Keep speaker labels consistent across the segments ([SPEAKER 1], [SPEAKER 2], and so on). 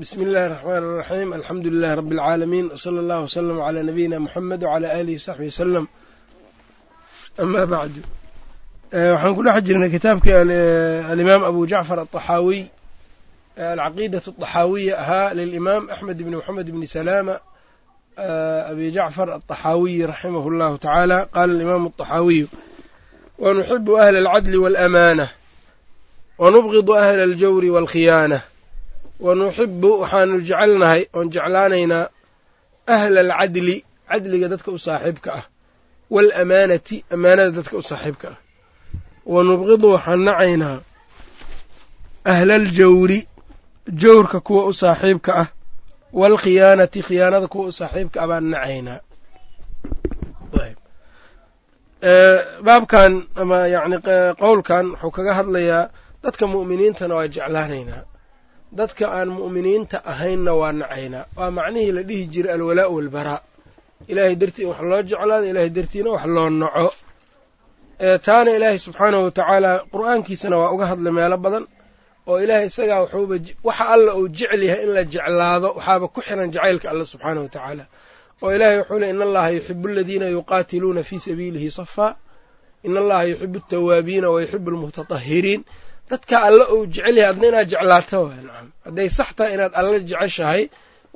[SPEAKER 1] bsmi اllahi الرحmn الرaxيm alxamdu lilahi rbi اlcaalamiin wslى اllah wslm عlى nabiyina mxamed wعlى alihi wsaxbihi wslm ama bacdu waxaan ku dhex jirnay kitaabkii alimaam abu jacfar aلطaxaawiy alcaqiidaة الطaxaawiya ahaa lilimaam axmed bni mxamed bni salaama abi jacfar aلطaxaawiyi raximah اllahu tacaala qala alimaamu الطaxaawiyu wanuxibu ahla اlcadli wاlأmaanة wanubgidu ahla اljawri wاlkhiyaanة wanuxibu waxaanu jecelnahay oon jeclaanaynaa ahla alcadli cadliga dadka u saaxiibka ah waalamaanati amaanada dadka u saaxiibka ah. Wanubqidu waxaan nacaynaa ahla aljawri jawrka kuwa u saaxiibka ah waalkhiyaanati khiyaanada kuwa u saaxiibka ah baan nacaynaa. Baabkan ama yani qowlkan wuxuu kaga hadlayaa dadka mu'miniintana waa jeclaanaynaa dadka aan mu'miniinta ahaynna waa nacaynaa waa macnihii la dhihi jiray alwalaa' walbaraa. Ilaahay dartii wax loo jeclaado ilaahay dartiina wax loo naco taana ilaahay subxaanahu watacaala qur'aankiisana waa uga hadlay meelo badan oo ilaahay isagaa wuxuuba waxa alla uu jecel yahay in la jeclaado waxaaba ku xiran jacaylka alla subxaanahu watacaala oo ilaahay wuxuu ley in allaha yuxibu aladiina yuqaatiluuna fii sabiilihi safaa in allaha yuxibu altawaabiina wa yuxibu almutatahiriin dadka alla uu jecel yahay adna inaad jeclaato waay nacam. Hadday sax tahay inaad alla jeceshahay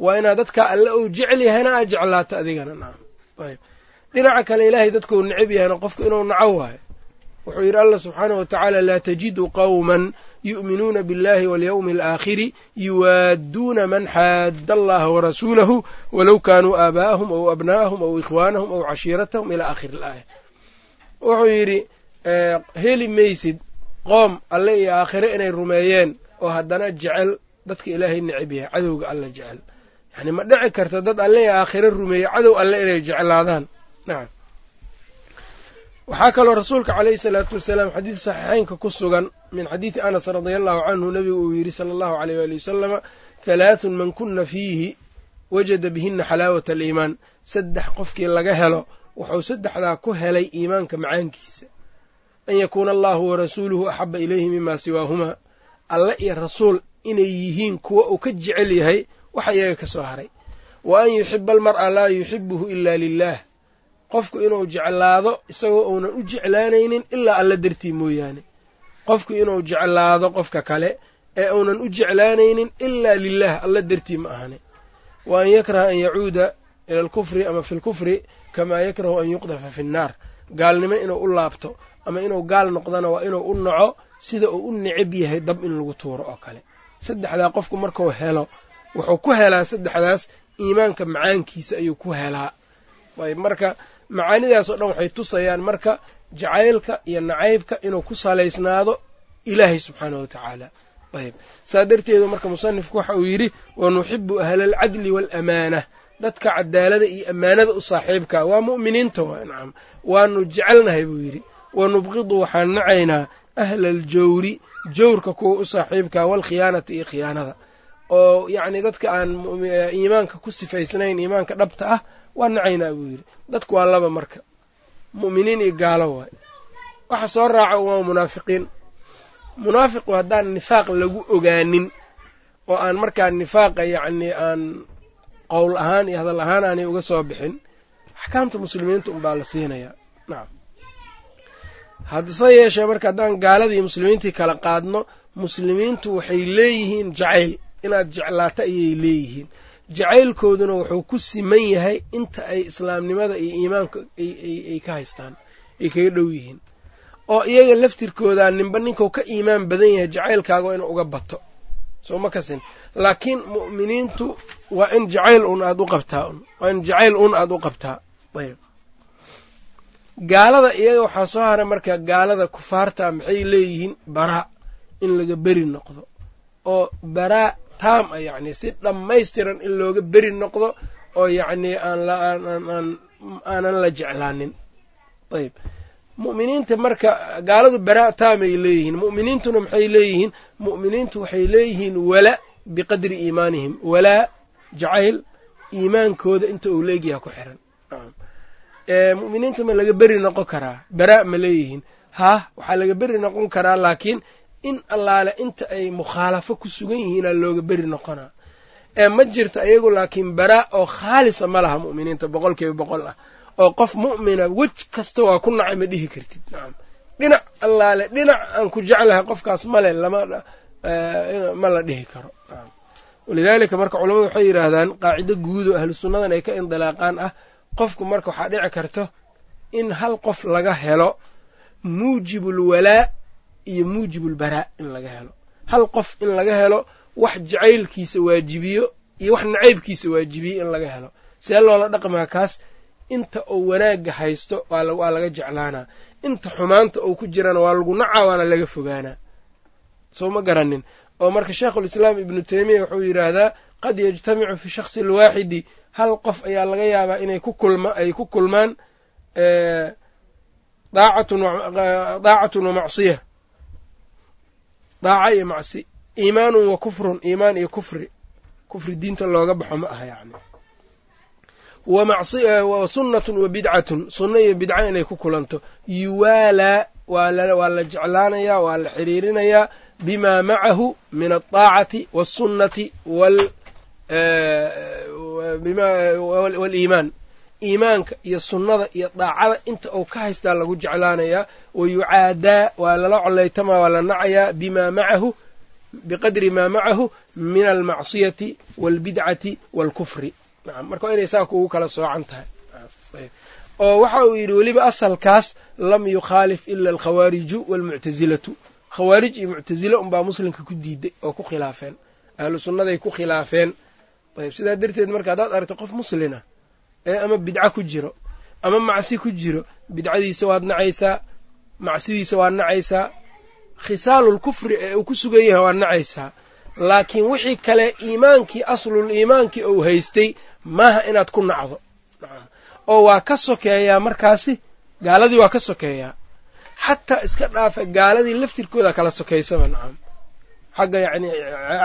[SPEAKER 1] waa inaad dadka alla uu jecel yahayna aad jeclaato adigana nacam. Ayb. Dhinaca kale ilaahay dadkuu necab yahayna qofku inuu naco waayo. Wuxuu yidhi allah subxaanahu watacaala laa tajidu qowman yu'minuuna biاllahi walyowmi alaakhiri yuwaadduuna man xaadda allaha warasuulahu walow kaanuu aabaa'ahum aw abnaa'ahum aw ikhwaanahum aw cashiiratahum ilaa aakhiri ilaaya wuxuu yidhi heli maysid qoom alle iyo aakhire inay rumeeyeen oo haddana jecel dadka ilaahay necab yahay cadowga alla jecel. Yacni ma dhici karta dad alle iyo aakhire rumeeye cadow alle inay jeclaadaan. Nacam waxaa kaloo rasuulka caleyhi salaatu wasalaam xadiid saxiixeynka ku sugan min xadiidi anas radia allahu canhu nebigu uu yidhi sala allahu aleyh waali wasalama halaathun man kuna fiihi wajada bihina xalaawata aliimaan. Saddex qofkii laga helo wuxuu saddexdaa ku helay iimaanka macaankiisa an yakuuna allahu warasuuluhu axaba ilayhi mima siwaahumaa alle iyo rasuul inay yihiin kuwa uu ka jecel yahay waxa iyaga ka soo haray wa an yuxiba almar'a laa yuxibuhu ila lilaah qofku inuu jeclaado isagoo uunan u jeclaanaynin ilaa alla dartii mooyaane qofku inuu jeclaado qofka kale ee uunan u jeclaanaynin ilaa lilaah alla dartii ma ahane wa an yakraha an yacuuda ila alkufri ama fi lkufri kamaa yakrahu an yuqdafa fi nnaar gaalnimo inuu u laabto ama inuu gaal noqdana waa inuu u naco sida uu u necab yahay dab in lagu tuuro oo kale. Saddexdaa qofku markuu helo wuxuu ku helaa saddexdaas iimaanka macaankiisa ayuu ku helaa. Ayb marka macaanidaasoo dhan waxay tusayaan marka jacaylka iyo nacaybka inuu ku salaysnaado ilaahay subxaanahu watacaala ayb saa darteedu marka musanifku waxa uu yidhi ahla alcadli waalamaanah dadka cadaalada iyo ammaanada u saaxiibkaa waa mu'miniinta waa nacam waanu jecelnahay buu yidhi wanubqidu waxaan nacaynaa ahla aljawri jawrka kuwa u saaxiibkaa waalkhiyaanata iyo khiyaanada oo yacni dadka aan iimaanka ku sifaysnayn iimaanka dhabta ah waa nacaynaa buu yidhi dadku waa laba marka mu'miniin iyo gaalo waay waxa soo raaca waa munaafiqiin munaafiqu haddaan nifaaq lagu ogaanin oo aan markaa nifaaqa yacni aan qowl ahaan iyo hadal ahaan aanay uga soo bixin axkaamta muslimiinta unbaa la siinayaa nacam haddase yeeshee marka haddaan gaaladii muslimiintii kala qaadno muslimiintu waxay leeyihiin jacayl. Inaad jeclaato ayay leeyihiin. Jacaylkooduna wuxuu ku siman yahay inta ay islaamnimada iyo iimaanka ay ka haystaan ay kaga dhow yihiin. Oo iyaga laftirkoodaa ninba ninkuu ka iimaan badan yahay jacaylkaaga inuu uga bato. Soo ma kasin. Laakiin mu'miniintu waa in jacayl un aad u qabtaa un waa in jacayl un aada u qabtaa. Ayb gaalada iyaga waxaa soo haray marka gaalada kufaarta maxay leeyihiin baraa in laga beri noqdo oo baraa taam a yacni si dhammaystiran in looga beri noqdo oo yacnii aan aanan la jeclaanin. Ayb. Mu'miniinta marka gaaladu baraa taamay leeyihiin mu'miniintuna maxay leeyihiin? Mu'miniintu waxay leeyihiin wala biqadri iimaanihim walaa jacayl iimaankooda inta uu leegyaha ku xiran mu'miniinta ma laga beri noqon karaa? Baraa ma leeyihiin. Haah waxaa laga beri noqon karaa laakiin in allaale inta ay mukhaalafo ku sugan yihiinaa looga beri noqonaa. Ee ma jirto iyagu laakiin baraa oo khaalisa ma laha mu'miniinta boqol kiiba boqol ah. Oo qof mu'mina wej kasta waa ku nacay ma dhihi kartid. Nacam dhinac allaale dhinac aan ku jeclahay qofkaas male lama ma la dhihi karo. Walidaalika marka culamadu waxay yidhaahdaan qaacido guud oo ahlu sunnadan ay ka indilaaqaan ah qofku marka waxaa dhici karto in hal qof laga helo muujibulwalaa iyo muujibulbaraa in laga helo. Hal qof in laga helo wax jacaylkiisa waajibiyo iyo wax nacaybkiisa waajibiyo in laga helo. See loola dhaqmaa kaas? Inta uu wanaagga haysto waa laga jeclaanaa. Inta xumaanta uu ku jirana waa lagu nacaa waana laga fogaanaa. Soo ma garanin. Oo marka sheekhulislaam ibnu teymiya wuxuu yidhaahdaa qad yajtamicu fi shakhsi alwaaxidi hal qof ayaa laga yaabaa inay ku kulma ay ku kulmaan daacatun wa macsiya. Daaca iyo macsi. Iimaanun wa kufrun iimaan iyo kufri. Kufri diinta looga baxo ma aha yacni. Wa sunnatun wa bidcatun. Sunno iyo bidca inay ku kulanto. Yuwaalaa waa la jeclaanayaa waa la xiriirinayaa. Bima macahu min alطaacati wاsunnati waliimaan iimaanka iyo sunnada iyo daacada inta uu ka haystaa lagu jeclaanayaa wayucaadaa waa lala coleytamaa waa la nacayaa bimaa macahu biqadri maa macahu min almacsiyati waalbidcati waalkufri marka waa inay saa kuugu kala soocan tahay. Oo waxa uu yidhi weliba asalkaas lam yukhaalif ila alkhawaariju waalmuctasilatu khawaarij iyo muctasilo unbaa muslimka ku diiday oo ku khilaafeen. Ahlu ku khilaafeen ayb sidaa darteed marka haddaad aragto qof muslina ee ama bidco ku jiro ama macsi ku jiro bidcadiisa waad nacaysaa macsidiisa waad nacaysaa khisaalulkufri ee uu ku sugan yahay waad nacaysaa. Laakiin wixii kale iimaankii aslul iimaankii uu haystay maaha inaad ku nacdo. Oo waa ka sokeeyaa markaasi gaaladii waa ka sokeeyaa. Xataa iska dhaafa gaaladii laftirkooda kala sokaysaba nacam xagga yacni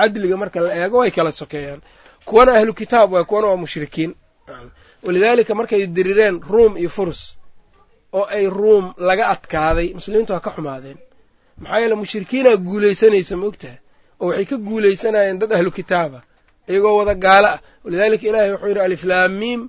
[SPEAKER 1] cadliga marka la eego way kala sokeeyaan kuwana ahlu kitaab waay kuwana waa mushrikiin. Walidaalika markay dirireen ruum iyo furs oo ay ruum laga adkaaday muslimiintu waa ka xumaadeen. Maxaa yeele mushrikiinaa guulaysanaysa ma ogtaha oo waxay ka guulaysanayeen dad ahlu kitaaba iyagoo wada gaalo ah walidaalika ilaahay wuxuu yidhi aliflaamiim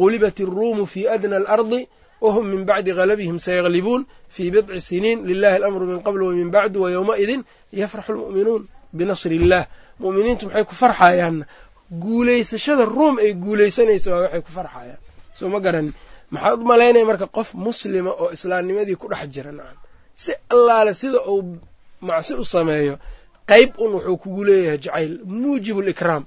[SPEAKER 1] gulibat iruumu fii adna alardi wahum min bacdi galabihim sayaglibuun fii bidci siniin lilahi alamru min qabl wa min bacdu wa yowmaidin yafraxu lmu'minuun binasri illaah mu'miniintu maxay ku farxayaanna guulaysashada ruum ay guulaysanaysa waa waxay ku farxayaan. Soo ma garanin maxaad u malaynaya marka qof muslima oo islaamnimadii ku dhex jira nacam si allaale sida uu macsi u sameeyo qayb un wuxuu kugu leeyahay jacayl. Muujibu likraam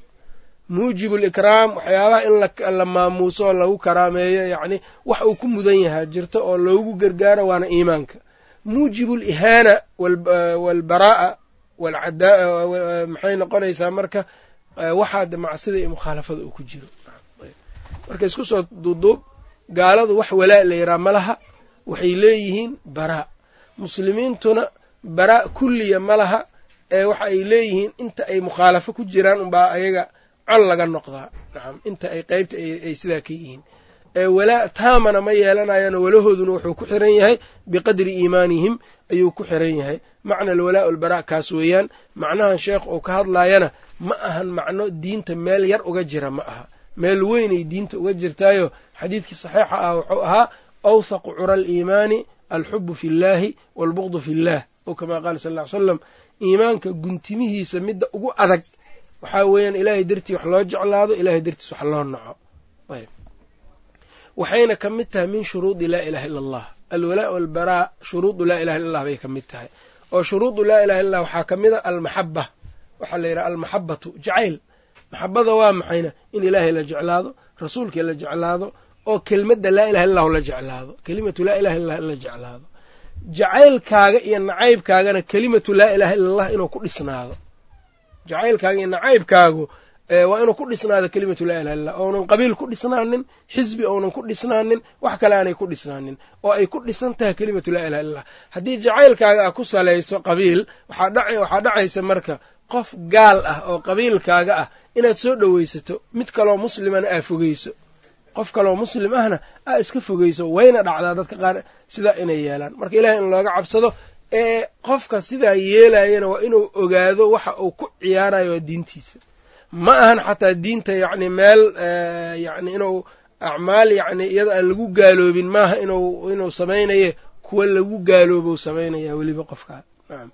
[SPEAKER 1] muujibu likraam waxyaabaha in la maamuuso oo lagu karaameeyo yacni wax uu ku mudan yahaa jirto oo loogu gargaaro waana iimaanka. Muujibu lihaana waalcadaa maxay noqonaysaa marka waxaad macsida iyo mukhaalafada uu ku jiro. Marka isku soo duuduub gaaladu wax walaa la ma laha waxay leeyihiin baraa. Muslimiintuna baraa kulliya ma laha ee waxa ay leeyihiin inta ay mukhaalafo ku jiraan unbaa ayaga col laga noqdaa. Nacam inta ay qeybta ay sidaa ka yihiin walaa taamana ma yeelanayaano walahooduna wuxuu ku xiran yahay biqadri iimaanihim ayuu ku xiran yahay. Macna alwalaa walbaraa kaas weeyaan macnahan sheekh uu ka hadlaayana ma ahan macno diinta meel yar uga jira ma aha. Meel weynay diinta uga jirtaayo xadiidkii saxiixa ah wuxuu ahaa awthaqu cura aliimaani alxubu fi llaahi waalbugdu fi illaah oo kamaa qaala sal ly slam iimaanka guntimihiisa midda ugu adag waxaa weeyaan ilaahay dartii wax loo jeclaado ilaahay dartiis wax loo naco waxayna ka mid tahay min shuruudi laa ilaha illa allah. Alwalaa walbaraa shuruudu laa ilaha illa allah bay ka mid tahay. Oo shuruudu laa ilaha illah waxaa ka mid a almaxaba waxaa la yidhaha almaxabatu jacayl. Maxabada waa maxayna in ilaahay la jeclaado rasuulkii la jeclaado oo kelmadda laa ilaha illahu la jeclaado. Kelimatu laa ilaha illah in la jeclaado. Jacaylkaaga iyo nacaybkaagana kelimatu laa ilaha illa allah inuu ku dhisnaado. Jacaylkaaga iyo nacaybkaagu waa inuu ku dhisnaado kelimatu laa ilaha illah ounan qabiil ku dhisnaanin xisbi ounan ku dhisnaanin wax kale aanay ku dhisnaanin. Oo ay ku dhisan tahay kelimatu laa ilaha illah haddii jacaylkaaga a ku salayso qabiil waxaa dhacaysa marka qof gaal ah oo qabiilkaaga ah inaad soo dhoweysato mid kaloo muslimana aa fogeyso qof kaloo muslim ahna aa iska fogeyso wayna dhacdaa dadka qaar sidaa inay yeelaan. Marka ilahay in looga cabsado ee qofka sidaa yeelayana waa inuu ogaado waxa uu ku ciyaarayo diintiisa ma ahan xataa diinta yacni meel yacni inuu acmaal yacni iyada aan lagu gaaloobin maaha inuu inuu samaynaye kuwa lagu gaaloobou samaynaya weliba qofkaa nacam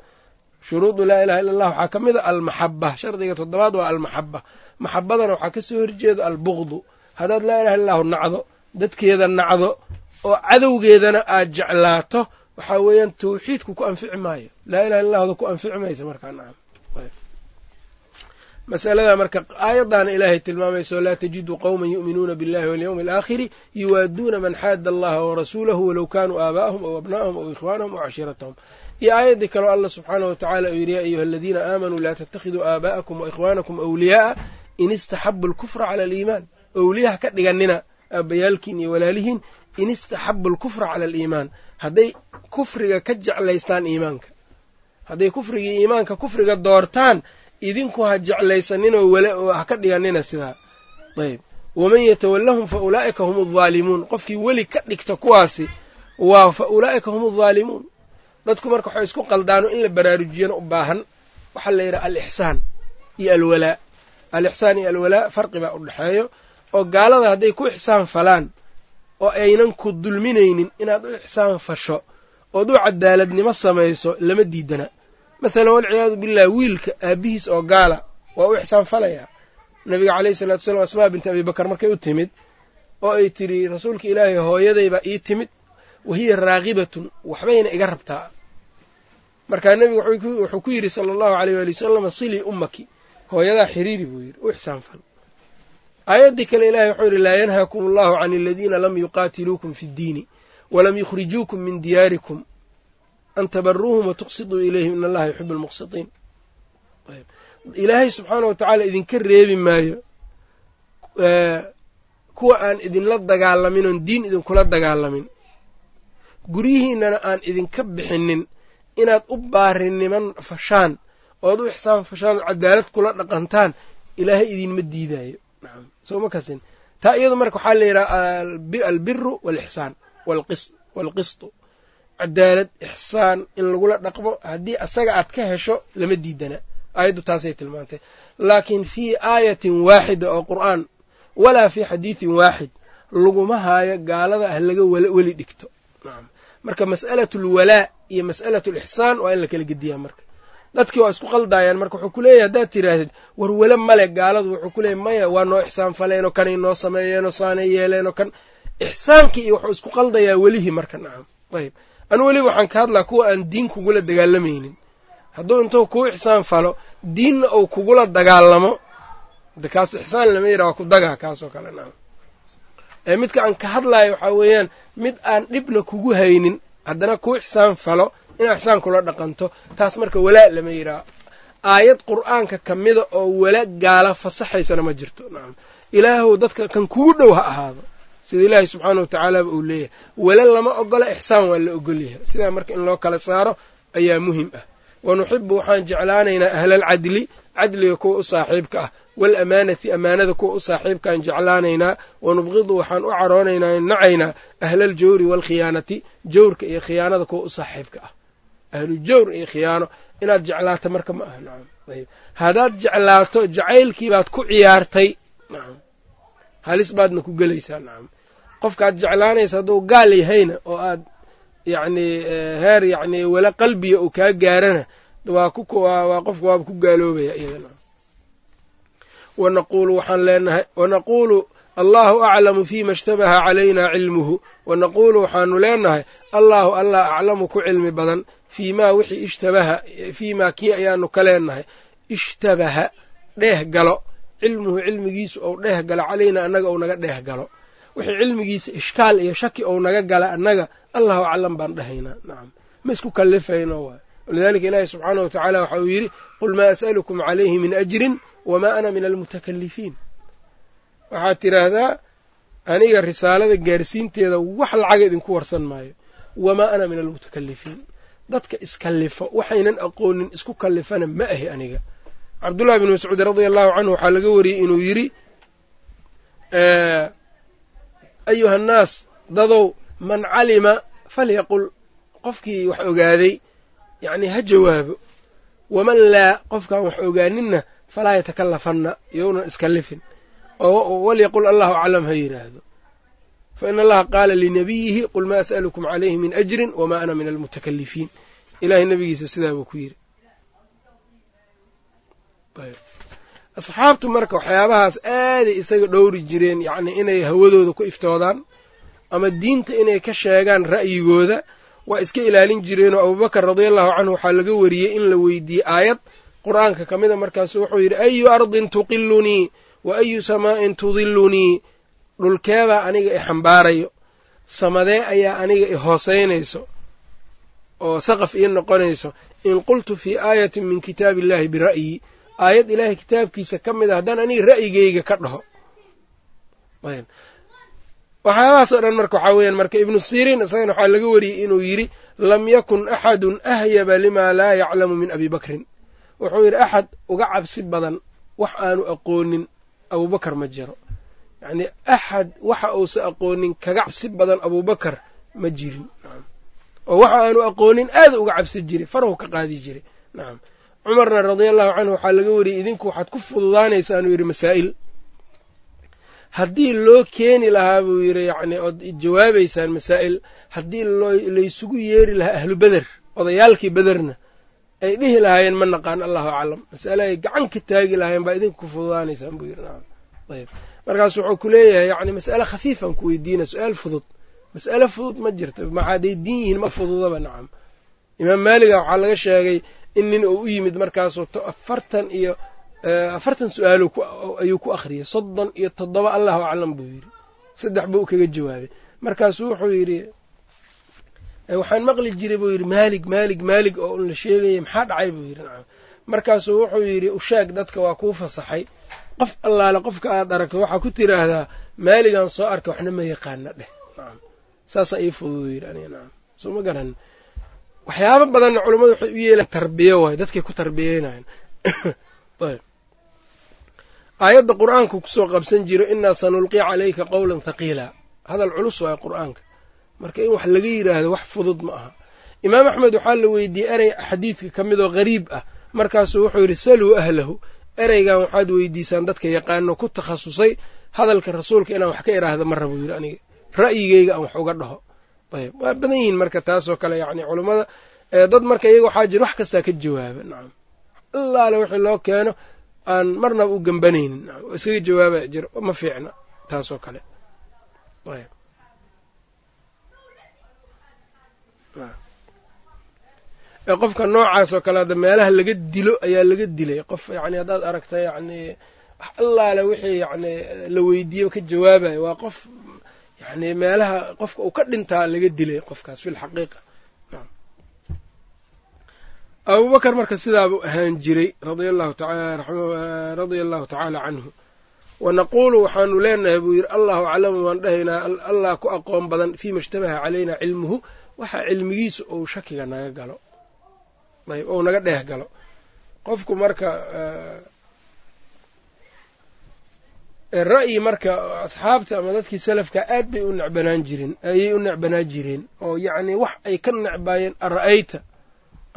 [SPEAKER 1] shuruudu laa ilaha illa allah waxaa ka mid a almaxaba shardiga toddobaad waa almaxaba maxabadana waxaa ka soo horjeedo albugdu haddaad laa ilaha illahu nacdo dadkeeda nacdo oo cadowgeedana aad jeclaato waxaa weeyaan tawxiidku ku anfici maayo. Laa ilaha illahda ku anfici maysa markaa nacam masalada marka aayaddaana ilaahay tilmaamayso laa tajidu qowman yu'minuuna biاllahi walyowmi alaakhiri yuwaaduuna man xaada allaha warasuulahu walow kaanuu aabaa'ahum aw abna'ahum aw ikhwaanahum aw cashiiratahum iyo aayaddii kaleo allah subxaanahu watacala uu yidhi ya ayuha aladiina aamanuu laa tattakhiduu aabaa'akum waikhwaanakum awliyaa'a in istaxabu alkufra cala aliimaan. Owliyaha ka dhiganina aabbayaalkiin iyo walaalihiin in istaxabu alkufra cala aliimaan. Hadday kufriga ka jeclaystaan iimaanka hadday kufrigii iimaanka kufriga doortaan idinku ha jeclaysaninoo wala ha ka dhiganina sidaa. Ayb. Waman yatawallahum fa ulaa'ika hum aldaalimuun qofkii weli ka dhigta kuwaasi waa fa ulaa'ika hum aldaalimuun dadku marka waxay isku qaldaano in la baraarujiyana u baahan waxaa la yidhaha alixsaan iyo alwalaa. Alixsaan iyo alwalaa farqi baa u dhexeeyo oo gaalada hadday ku ixsaan falaan oo aynan ku dulminaynin inaad u ixsaan fasho ood u cadaaladnimo samayso lama diidana masalan walciyaadu billah wiilka aabbihiis oo gaala waa u ixsaan falayaa nabiga caleyhi salatu wasalaam asmaa binti abi bakar markay u timid oo ay tidhi rasuulka ilaahay hooyadaybaa ii timid wahiya raagibatun waxbayna iga rabtaa. Markaa nebigu wuxuu ku yidhi sala allahu aleyh waali wasalam silii ummaki. Hooyadaa xiriiri buu yidhi u ixsaan fal. Aayaddii kale ilahay wuxuu yidhi laa yanhaakum allahu can aladiina lam yuqaatiluukum fi ddiini walam yukhrijuukum min diyaarikum an tabaruuhum watuqsiduu ilayhim in allaha yuxibu almuqsitiin ilaahay subxaana wa tacaala idinka reebi maayo kuwa aan idinla dagaalamin oon diin idinkula dagaalamin guryihiinana aan idinka bixinin inaad u baariniman fashaan ood u ixsaan fashaan cadaalad kula dhaqantaan ilaahay idinma diidaayo nacam soo ma kasin taa iyadu marka waxaa la yidhaha albiru waalixsaan waalqistu cadaalad ixsaan in lagula dhaqmo. Haddii asaga aad ka hesho lama diidana. Aayaddu taasay tilmaantay. Laakiin fii aayatin waaxida oo qur'aan walaa fii xadiidin waaxid laguma haayo gaalada ah laga weli dhigto. Marka mas'alatu alwalaa iyo mas'alatu alixsaan waa in la kala gediyaa marka. Dadkii waa isku qaldaayaan marka wuxuu ku leeyahy haddaad tidhaahdid war wele male gaaladu wuxuu ku leeyay maya waa noo ixsaan faleenoo kanay noo sameeyeenoo saanay yeeleenoo kan. Ixsaankii iyo wuxuu isku qaldayaa welihii marka nacam ayb anu weliba waxaan ka hadlaa kuwa aan diin kugula dagaalamaynin hadduu intuu kuu ixsaan falo diinna uu kugula dagaalamo kaas ixsaan lama yidhaha waa ku dagaa kaasoo kale nacam ee midka aan ka hadlaayo waxaa weeyaan mid aan dhibna kugu haynin haddana kuu ixsaan falo inaa ixsaan kula dhaqanto taas marka walaa lama yidhaha aayad qur'aanka ka mida oo wala gaala fasaxaysana ma jirto nacam ilaahuw dadka kan kugu dhow ha ahaado sida ilaahay subxaana wa tacaalaaba uu leeyahay. Wala lama ogola ixsaan waa la ogolyahay. Sidaa marka in loo kala saaro ayaa muhiim ah. Wa nuxibu waxaan jeclaanaynaa ahlaalcadli cadliga kuwa u saaxiibka ah. Waalamaanati amaanada kuwa u saaxiibkaan jeclaanaynaa. Wa nubqidu waxaan u caroonaynaa nacaynaa ahlaljawri waalkhiyaanati jawrka iyo khiyaanada kuwa u saaxiibka ah. Ahlu jawr iyo khiyaano. Inaad jeclaato marka ma aha. Nacam haddaad jeclaato jacaylkii baad ku ciyaartay. Nacam halis baadna ku gelaysaa. Nacam qofkaad jeclaanaysa hadduu gaal yahayna oo aad yacnii heer yacnii wala qalbiga uu kaa gaarana waa ku waa qofka waaba ku gaaloobaya iyadana. Wanaquulu waxaan leenahay wanaquulu allahu aclamu fiima ishtabaha calayna cilmuhu. Wanaquulu waxaanu leenahay allahu allah aclamu ku cilmi badan fiimaa wixii ishtabaha fiimaa kii ayaanu ka leenahay. Ishtabaha dheeh galo cilmuhu cilmigiisu ou dheeh galo calaynaa annaga ou naga dheeh wixii cilmigiisa ishkaal iyo shaki ou naga gala annaga allahu aclam baan dhahaynaa nacam ma isku kallifayno waay walidaalika ilaahi subxaana wa tacaala waxa uu yidhi qul maa as'alukum calayhi min ajrin wamaa ana min almutakalifiin waxaad tidhaahdaa aniga risaalada gaarsiinteeda wax lacaga idinku warsan maayo. Wamaa ana min almutakalifiin dadka iskallifo waxaynan aqoonin isku kallifana ma ahi aniga. Cabdullahi bn mascuud radia allahu canhu waxaa laga wariyey inuu yidhi ayuha annaas dadow man calima falyaqul qofkii wax ogaaday yacnii ha jawaabo waman laa qofkaan wax ogaaninna falaa yatakalafanna yownan iskallifin oo walyaqul allahu aclam ha yidhaahdo fa in allaha qaala linabiyihi qul maa as'alukum calayhi min ajrin wamaa ana min almutakalifiin ilahay nabigiisa sidaa buu ku yidhi asxaabtu marka waxyaabahaas aaday isaga dhowri jireen yacni inay hawadooda ku iftoodaan ama diinta inay ka sheegaan ra'yigooda waa iska ilaalin jireenoo abubakar radiallahu canhu waxaa laga wariyey in la weydiiyey aayad qur'aanka ka mida markaasu wuxuu yidhi ayu ardin tuqilunii wa ayu samaa'in tudilunii dhulkeebaa aniga i xambaarayo samadee ayaa aniga i hoosaynayso oo saqaf ii noqonayso. In qultu fii aayatin min kitaabi illahi bira'yi aayad ilaahay kitaabkiisa ka mid a haddaan aniga ra'yigeyga ka dhaho. Waxyaabahaasoo dhan marka waxaa weeyaan marka ibnu siriin isagana waxaa laga wariyey inuu yidhi lam yakun axadun ahyaba limaa laa yaclamu min abi bakrin. Wuxuu yidhi axad uga cabsi badan wax aanu aqoonin abubakar ma jiro. Yacnii axad waxa uusa aqoonin kaga cabsi badan abubakar ma jirin. Oo waxa aanu aqoonin aada uga cabsi jiray farahu ka qaadi jiray nacam cumarna radia allahu canhu waxaa laga wariyey idinku waxaad ku fududaanaysaanuu yidhi masaa'il. Haddii loo keeni lahaa buu yidhi yacni ood jawaabaysaan masaa'il haddii laysugu yeeri lahaa ahlu beder odayaalkii bederna ay dhihi lahaayeen ma naqaan allahu aclam. Masale ay gacan ka taagi lahaayeen baa idinku ku fududaanaysaan buu yidhi ayb markaasu wuxuu ku leeyahay yacni mas'ale khafiifan ku weydiina su'aal fudud. Mas'ale fudud ma jirto maxaaday diin yihiin ma fududaba nacam imaam maaliga waxaa laga sheegay in nin uu u yimid markaasuu afartan iyo afartan su'aal ayuu ku akhriyey. Soddon iyo toddoba allahu aclam buu yidhi. Saddex buu kaga jawaabay. Markaasuu wuxuu yidhi waxaan maqli jiray buu yidhi maalig maalig maalig oo un la sheegayay maxaa dhacay buu yidhi? Nacam. Markaasuu wuxuu yidhi ushaag dadka waa kuu fasaxay. Qof allaale qofka aad aragto waxaa ku tiraahdaa maaligan soo arka waxna ma yaqaana dheh. Nacam. Saasaa ii fududu yidhi aniga nacam. Soo ma garan waxyaabo badanna culammadu waxay u yeelaan tarbiye waay dadkay ku tarbiyeynayan ayb. Aayadda qur'aanku ku soo qabsan jiro innaa sanulqi calayka qowlan thaqiila. Hadal culus waayo qur'aanka. Marka in wax laga yidhaahdo wax fudud ma aha. Imaam axmed waxaa la weydiiyey erey xadiidka ka midoo qariib ah. Markaasuu wuxuu yidhi saluu ahlahu. Ereygan waxaad weydiisaan dadka yaqaano ku takhasusay hadalka rasuulka inaan wax ka idhaahdo ma rabo yidhi aniga. Ra'yigeyga aan wax uga dhaho ayb waa badan yihiin marka taasoo kale yacni culummada dad marka iyaga waxaa jira wax kastaa ka jawaaba nacam. Allaale wixii loo keeno aan marnaba u gembanaynin nacam. Oo iskaga jawaaba jiro ma fiicna taasoo kale. Ayb. Qofka noocaas oo kale hadda meelaha laga dilo ayaa laga dilay. Qof yacni haddaad aragta yacni allaale wixii yacni la weydiiyo ka jawaabayo waa qof yacni meelaha qofka uu ka dhintaa laga dilay qofkaas fi lxaqiiqa abubakar marka sidaabuu ahaan jiray radia allahu tacaala canhu wa naquulu waxaanu leenahay buu yidhi allahu aclamu waan dhahaynaa allah ku aqoon badan fiima ishtabaha calaynaa cilmuhu waxa cilmigiisa uu shakiga naga galo. Ayb ou naga dheeh galo. Qofku marka ra'yi marka asxaabta ama dadkii salafka aad bay u necbanaan jireen ayay u necbanaa jireen oo yacni wax ay ka necbaayeen ara'ayta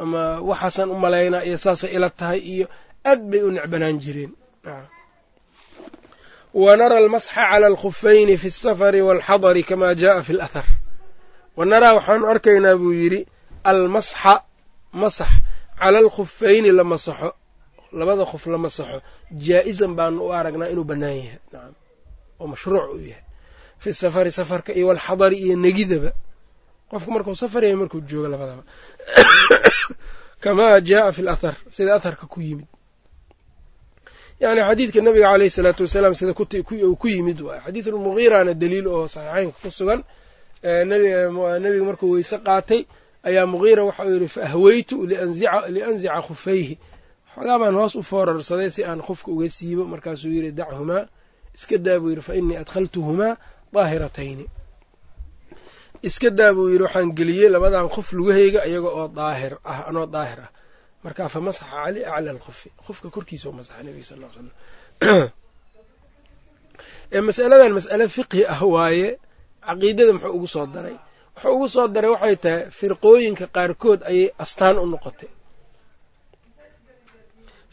[SPEAKER 1] ama waxaasaan u malaynaa iyo saasay ila tahay iyo aad bay u necbanaan jireen. Wa nara almasxa cala alkhufayni fi alsafari waalxadari kama ja'a fi alathar wa naraa waxaanu arkaynaa buu yidhi almasxa masax cala alkhufayni la masaxo labada khuf la masaxo jaa-isan baanu u aragnaa inuu bannaan yahay. Nacam oo mashruuc uu yahay. Fi safari safarka iyo walxadari iyo negidaba qofku markuu safar yahay markuu joogo labadaba. Kamaa jaaa fi lathar sida atharka ku yimid. Yacni xadiidka nabiga caleyhi salaatu wasalaam sida uu ku yimid waay xadiid almugiirana daliil oo saxiixeynka ku sugan. Nebiga markuu weyse qaatay ayaa mugiira waxa uu yidhi faahweytu lianzica khufayhi xoogaa baan hoos u foorarsaday si aan khufka uga siibo markaasuu yidhi dachumaa iska daa buu yidhi fa innii adkhaltuhumaa daahiratayni iska daa buu yidhi waxaan geliyey labadan khuf lugahayga iyaga oo daahir ah anoo daahir ah. Markaa fa masaxa cali acla alkhufi khufka korkiisa u masaxa nebiga sal l slam ee mas'aladan mas'ale fiqhi ah waaye caqiidada muxuu ugu soo daray. Wuxuu ugu soo daray waxay tahay firqooyinka qaarkood ayay astaan u noqotay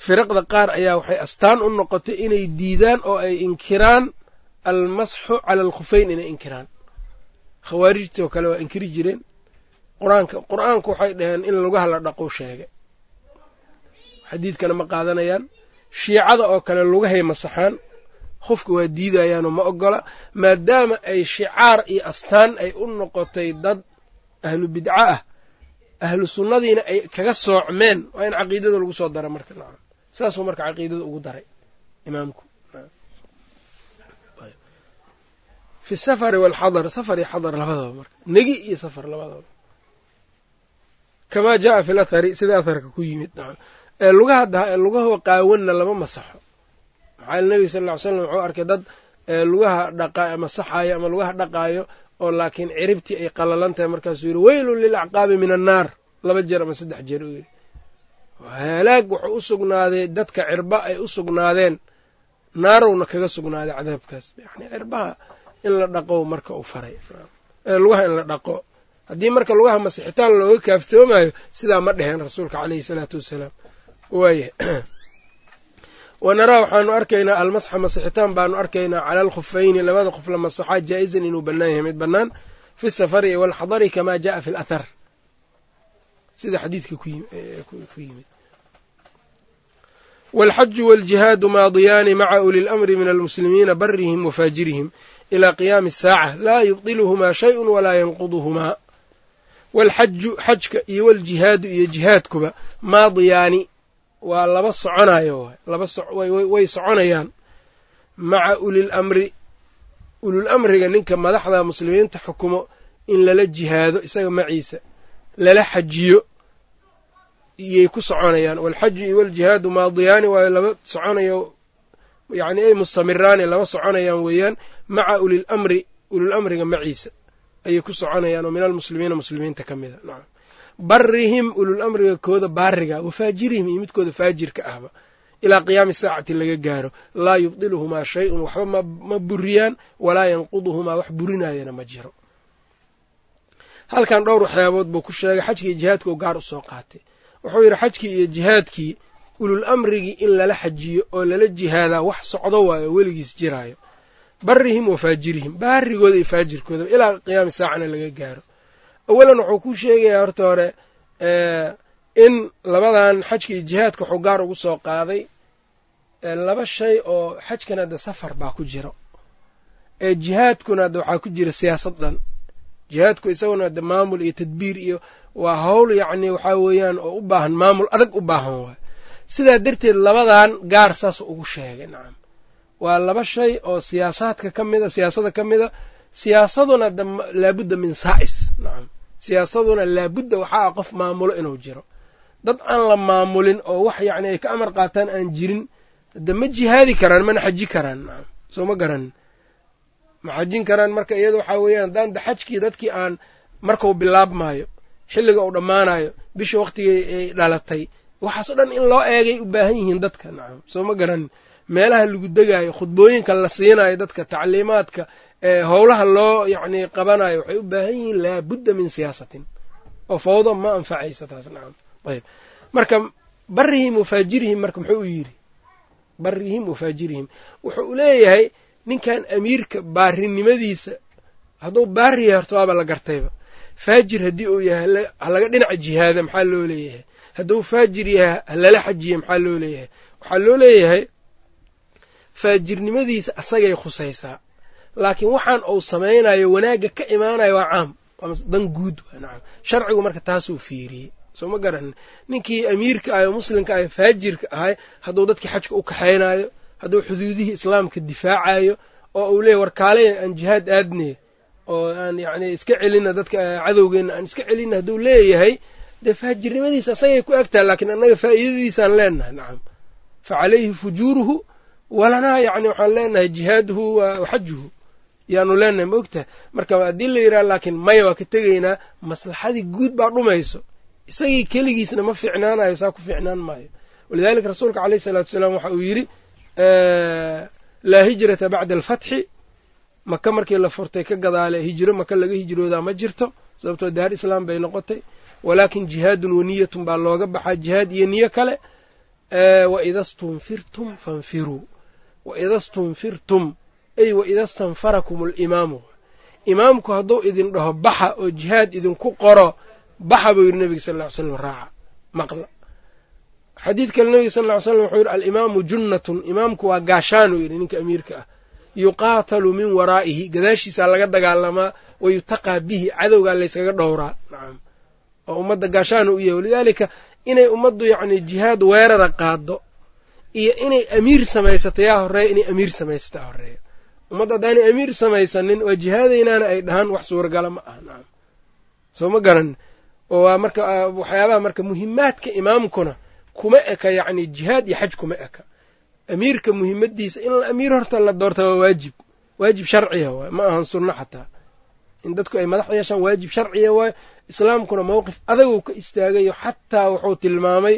[SPEAKER 1] firaqda qaar ayaa waxay astaan u noqotay inay diidaan oo ay inkiraan almasxu cala alkhufeyn inay inkiraan. Khawaarijtii oo kale waa inkiri jireen. Qur'aanka qur'aanku waxay dhaheen in lugaha la dhaqou sheegay. Xadiidkana ma qaadanayaan. Shiicada oo kale lugahay masaxaan. Qofka waa diidayaanoo ma ogola maadaama ay shicaar iyo astaan ay u noqotay dad ahlu bidco ah. Ahlu sunnadiina ay kaga soocmeen. Waa in caqiidada lagu soo dara marka saasuu marka caqiidada ugu daray imaamku. Fi safari walxadar safar iyo xadar labadaba marka. Negi iyo safar labadaba kamaa jaaa fi lathari sida atharka ku yimid ee lugaha lugaho qaawanna lama masaxo. Maxaa nebiga sal ll ly slam wuxuu arkay dad lugaha dhaqa masaxaayo ama lugaha dhaqaayo oo laakiin ciribtii ay qalalan tahay markaasuu yidhi weylun lilacqaabi min annaar. Laba jeer ama saddex jeer uu yidhi halaag wuxuu u sugnaaday dadka cirba ay u sugnaadeen. Naarowna kaga sugnaaday cadaabkaas. Yani cirbaha in la dhaqo marka uu faray. Lugaha in la dhaqo. Haddii marka lugaha masixitaan looga kaaftoomayo sidaa ma dheheen rasuulka caleyhi salaatu wassalaam waaya wanaraa waxaanu arkaynaa almasxa masixitaan baanu arkaynaa cala alkhufayni labada qof la masaxaa jaa-izan inuu bannaan yahay. Mid bannaan fi safari waalxadari kamaa jaaa fi alathar sida xadiidka ku yimid waalxaju waaljihaadu maadiyaani maca uli lamri min almuslimiina barihim wafaajirihim ilaa qiyaami asaaca laa yubdiluhumaa shayun walaa yanquduhumaa. Waalxaju xajka iyo waljihaadu iyo jihaadkuba maadiyaani waa laba soconayo way soconayaan. Maca ulil amri ulul amriga ninka madaxda muslimiinta xukumo in lala jihaado isaga maciisa lala xajiyo iyay ku soconayaan. Waalxaju iyo waljihaadu maadiyaani waayo laba soconayo yacni ay mustamiraani laba soconayaan weeyaan maca ulil amri ulul amriga maciisa ayay ku soconayaan oo min almuslimiina muslimiinta ka mida. Nacam barihim ulul amriga kooda baariga wafaajirihim iyo midkooda faajirka ahba ilaa qiyaami saacati laga gaaro. Laa yubdiluhumaa shay-un waxba ma buriyaan walaa yanquduhumaa wax burinayana ma jiro halkan dhowr waxyaabood buu ku sheegay xajkii jihaadka u gaar u soo qaatay. Wuxuu yidhi xajkii iyo jihaadkii ulul amrigii in lala xajiyo oo lala jihaadaa wax socdo waayo weligiis jiraayo. Barihim wa faajirihim baarigooda iyo faajirkooda ilaa qiyaami saacana laga gaaro. Awalan wuxuu ku sheegayaa horta hore in labadan xajka iyo jihaadka wuxuu gaar ugu soo qaaday laba shay oo xajkan hadda safar baa ku jiro. Ee jihaadkuna hadda waxaa ku jira siyaasad dhan jihaadku isaguna hadda maamul iyo tadbiir iyo waa hawl yacni waxaa weeyaan oo u baahan maamul adag u baahan waay. Sidaa darteed labadan gaar saas ugu sheegay nacam waa laba shay oo siyaasaadka ka mida siyaasada ka mida. Siyaasaduna laabudda min saa'is nacam siyaasaduna laabudda waxaa ah qof maamulo inuu jiro. Dad aan la maamulin oo wax yacni ay ka amar qaataan aan jirin hadda ma jihaadi karaan mana xaji karaan nacam soo ma garanin ma xajin karaan marka iyada waxaa weeyaan haddaan da xajkii dadkii aan markau bilaabmaayo xilliga uu dhammaanayo bisha waqtigay ay dhalatay waxaas o dhan in loo eegay u baahan yihiin dadka nacam soo ma garanin meelaha lagu degaayo khudbooyinka la siinayo dadka tacliimaadka howlaha loo yacni qabanayo waxay u baahan yihiin laabudda min siyaasatin oo fawdo ma anfacaysa taas nacam. Ayb marka barihim wafaajirihim marka muxuu u yidhi? Barihim wafaajirihim wuxuu leeyahay ninkan amiirka baarinimadiisa hadduu baari yahay horta waaba la gartayba. Faajir haddii uu yahay halaga dhinaca jihaada maxaa loo leeyahay? Hadduu faajir yahay halala xajiye maxaa loo leeyahay? Waxaa loo leeyahay faajirnimadiisa asagay khusaysaa. Laakiin waxaan uu samaynayo wanaagga ka imaanayo waa caam. Dan guud waa nacam sharcigu marka taasuu fiiriyey soo ma garanin? Ninkii amiirka ahay oo muslimka ahay faajirka ahay hadduu dadkii xajka u kaxaynayo hadduu xuduudihii islaamka difaacayo oo uu leeyahy warkaaleya aan jihaad aadnay oo aan yacni iska celina dadka cadowgeenna aan iska celina hadduu leeyahay dee faajirnimadiisa asagay ku egtaha laakiin annaga faa'iidadiisaan leenahay nacam fa calayhi fujuuruhu walanaa yacni waxaan leenahay jihaaduhu wa xajuhu yaanu leenahay ma ogtahay? Marka haddii la yidhaha laakiin maya waa ka tegaynaa maslaxadii guud baa dhumayso isagii keligiisna ma fiicnaanayo saa ku fiicnaan maayo. Walidaalika rasuulka caleyhi salaatu wasalaam waxa uu yidhi laa hijrata bacda alfatxi maka markii la furtay ka gadaale hijro maka laga hijroodaa ma jirto sababtoo daar islaam bay noqotay. Walaakin jihaadun waniyatun baa looga baxaa jihaad iyo niyo kale waida stunfirtum fanfiruu waida stunfirtum ay waida stanfarakum alimaamu. Imaamku hadduu idin dhaho baxa oo jihaad idinku qoro baxa buu yidhi nebiga sal ll ly slam raaca maqla xadiid kale nebiga sal ly slam wuxuu yidhi alimaamu junnatun imaamku waa gaashaan yidhi ninka amiirka ah. Yuqaatalu min waraa'ihi gadaashiisaa laga dagaalamaa wa yutaqaa bihi cadowgaa layskaga dhowraa. Nacam. Oo ummadda gaashaan u yahay walidaalika inay ummaddu yacni jihaad weerara qaado iyo inay amiir samaysato yaa horreeya inay amiir samaysataa horreeya. Ummadda haddaanay amiir samaysanin waa jihaadaynaana ay dhahaan wax suuragala ma aha. Nacam. Soo ma garan. Oo waa marka waxyaabaha marka muhimaadka imaamkuna kuma eka yacni jihaad iyo xaj kuma eka. Amiirka muhimaddiisa in amiir horta la doorta waa waajib. Waajib sharciya waay ma ahan sunno xataa. In dadku ay madax yeeshaan waajib sharciya waayo islaamkuna mowqif adaguu ka istaagayo xataa wuxuu tilmaamay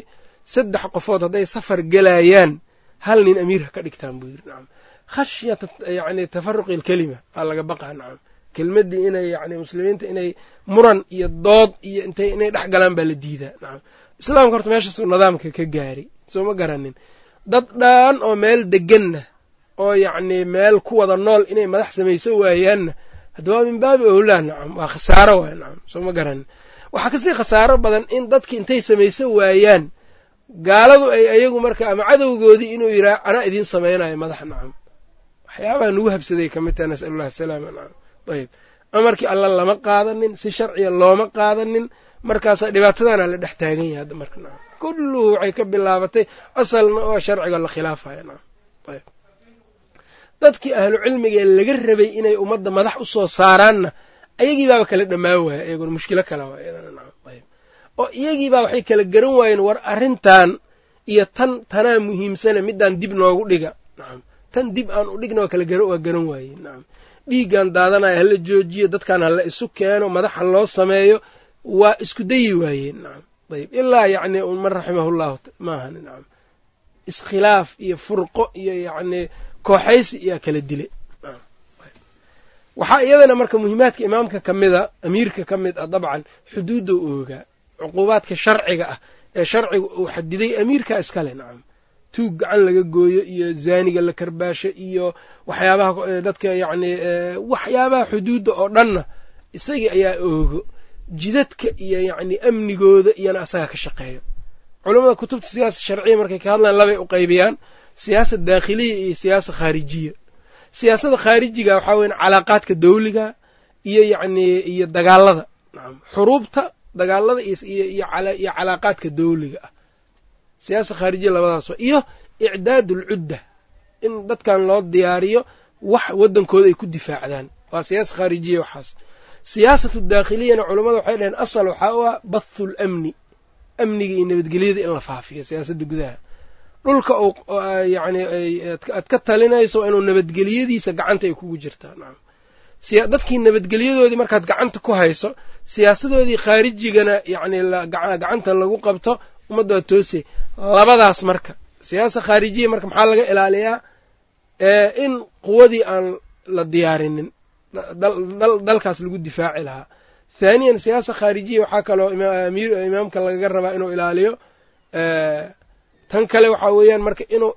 [SPEAKER 1] saddex qofood hadday safar gelayaan hal nin amiir ha ka dhigtaan buu yidhi nacam khashyata yacni tafaruqi alkelima aa laga baqaa nacam kelmaddii inay yacni muslimiinta inay muran iyo dood iyo intay inay dhex galaan baa la diidaa nacam islaamka horta meeshaasuu nidaamka ka gaari soo ma garanin. Dad dhan oo meel deganna oo yacnii meel ku wada nool inay madax samayso waayaanna hadda waa min owlaa nacam waa khasaaro waay nacam soo ma garanin. Waxaa ka sii khasaaro badan in dadki intay samayso waayaan gaaladu ay ayagu marka ama cadowgoodii inuu yidhaha anaa idiin samaynayo madax nacam waxyaabaha nagu habsaday ka mid taha nasalullahi asalaama nacam ayb amarkii alla lama qaadanin si sharciya looma qaadanin markaasaa dhibaatadana la dhex taagan yahay hadda marka nacam kulluhu waxay ka bilaabatay asalna oo sharciga la khilaafaya nacam ayb. Dadkii ahlu cilmigaee laga rabay inay ummadda madax u soo saaraanna ayagii baaba kala dhammaan waaya iyaguna mushkilo kale waa iyadana nacam ayb. Oo iyagii waxay kala garan waayeen war arrintan iyo tan tanaa muhiimsane middaan dib noogu dhiga nacam tan dib aan u dhigna waa kala waa garan waayeen nacam dhiiggan daadanaya hala joojiyo dadkan hala isu keeno madaxa loo sameeyo waa isku dayi waayeen nacam ayb ilaa yacni man raximahullahu maahan nacam iskhilaaf iyo furqo iyo yacni kooxaysi iyaa kala dilay waxaa iyadana marka muhiimaadka imaamka ka mida amiirka ka mid ah dabcan xuduudda oogaa cuquubaadka sharciga ah ee sharciga uu xadiday amiirka iskale nacam tuug gacan laga gooyo iyo zaaniga la karbaasho iyo waxyaabaha dadka yacni waxyaabaha xuduudda oo dhanna isagii ayaa oogo jidadka iyo yacni amnigooda iyona asaga ka shaqeeyo. Culamada kutubta siyaasa sharciya markay ka hadlaan labay u qaybiyaan siyaasa daakhiliya iyo siyaasa khaarijiya siyaasada khaarijiga waxaa weyan calaaqaadka dawliga iyo yacni iyo dagaalada. Xuruubta dagaalada iyo calaaqaadka dawliga ah siyaasa khaarijiya labadaas wa iyo icdaad ulcudda in dadkan loo diyaariyo wax waddankooda ay ku difaacdaan. Waa siyaasa khaarijiya waxaas. Siyaasatu daakhiliyana culammada waxay dhaheen asal waxaa u ah bathu lamni amniga iyo nabadgelyada in la faafiyo siyaasadda gudaha. Dhulka yacni aad ka talinayso inuu nabadgelyadiisa gacanta ay kugu jirtaa. Nacam dadkii nabadgelyadoodii markaad gacanta ku hayso siyaasadoodii khaarijigana yacni gacanta lagu qabto ummadda waa toosay labadaas marka siyaasa khaarijiya marka maxaa laga ilaaliyaa? In quwadii aan la diyaarinin dalkaas lagu difaaci lahaa. Thaaniyan siyaasa khaarijiya waxaa kaloo imaamka lagaga rabaa inuu ilaaliyo. Tan kale waxaa weeyaan marka inuu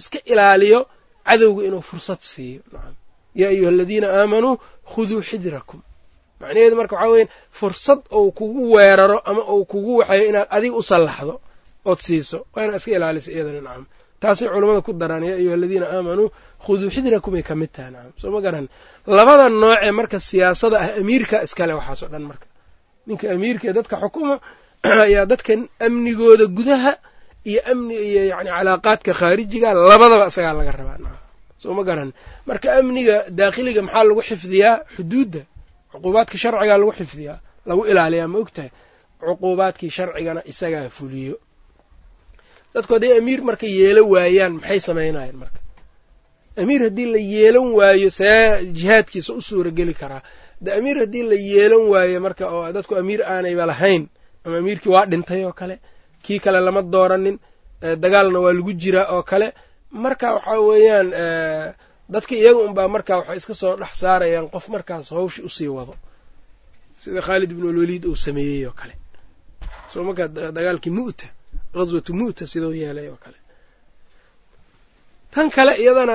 [SPEAKER 1] iska ilaaliyo cadowga inuu fursad siiyo. Yaa ayuha aladiina aamanuu khuduu xidrakum macnaheedu marka waxaa weeyaan fursad ou kugu weeraro ama ou kugu waxeeyo inaad adiga u sallaxdo ood siiso waa inaad iska ilaaliso iyadana nacam taasay culammada ku daraan yaa ayuha aladiina aamanuu khuduu xidrakumay ka mid tahay nacam soo ma garan. Labada noocee marka siyaasada ah amiirka iskale waxaas dhan marka. Ninka amiirka ee dadka xukuma ayaa dadkan amnigooda gudaha iyo amni iyo yacni calaaqaadka khaarijiga labadaba isagaa laga rabaa nacam soo ma garan. Marka amniga daakhiliga maxaa lagu xifdiyaa? Xuduudda cuquubaadka sharcigaa lagu xifdiyaa lagu ilaaliyaa ma og tahay cuquubaadkii sharcigana isagaa fuliyo. Dadku hadday amiir marka yeelo waayaan maxay samaynayaan marka? Amiir haddii la yeelan waayo see jihaadkiisa u suurageli karaa. De amiir haddii la yeelan waayo marka oo dadku amiir aanayba lahayn ama amiirkii waa dhintay oo kale kii kale lama dooranin dagaalna waa lagu jiraa oo kale marka waxaa weeyaan dadka iyaga unbaa marka waxay iska soo dhex saarayaan qof markaas hawshii u sii wado. Sida khaalid ibn ulwaliid uu sameeyey oo kale. Soo markaa dagaalkii mu'ta ghaswatu mu'ta sidoo yeelay oo kale. Tan kale iyadana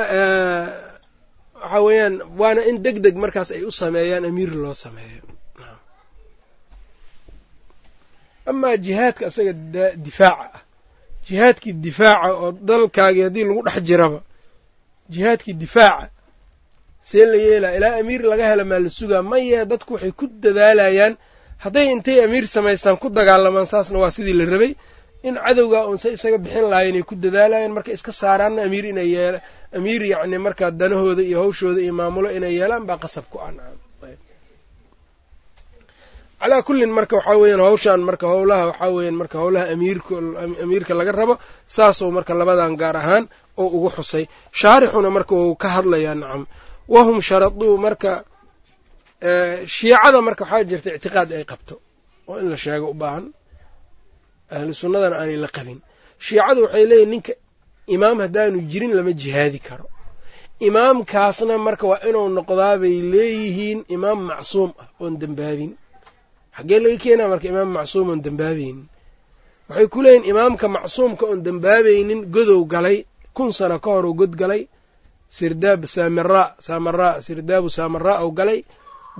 [SPEAKER 1] waxaa weeyaan waana in deg deg markaas ay u sameeyaan amiir loo sameeyo. Amaa jihaadka isaga difaaca ah. Jihaadkii difaaca oo dalkaagii haddii lagu dhex jiraba jihaadkii difaaca see la yeelaya ilaa amiir laga hela maa la sugaa maye dadku waxay ku dadaalayaan. Hadday intay amiir samaystaan ku dagaalamaan saasna waa sidii la rabay. In cadowgaa uunse isaga bixin lahay inay ku dadaalayaan marka iska saaraanna amiir inay yeel amiir yacni markaa danahooda iyo hawshooda iyo maamulo inay yeelaan baa qasab ku ah. Calaa kullin marka waxaa weeyaan hawshaan marka howlaha waxaa weeyaan marka howlaha amiirka amiirka laga rabo saasoo marka labadan gaar ahaan oo ugu xusay. Shaarixuna marka uu ka hadlayaa nacam wahum sharaduu marka shiicada marka waxaa jirta ictiqaad ay qabto oo in la sheego u baahan. Ahlu sunnadana aanay la qabin. Shiicadu waxay leeyihiin ninka imaam haddaanu jirin lama jihaadi karo. Imaamkaasna marka waa inuu noqdaa bay leeyihiin imaam macsuum ah oon dembaabin xaggee laga keenaa marka imaam macsuum oon dembaabaynin waxay ku leeyihiin imaamka macsuumka oon dembaabaynin godow galay kun sano ka hor uu god galay sirdaab saamiraa saamaraa sirdaabu saamaraa ou galay.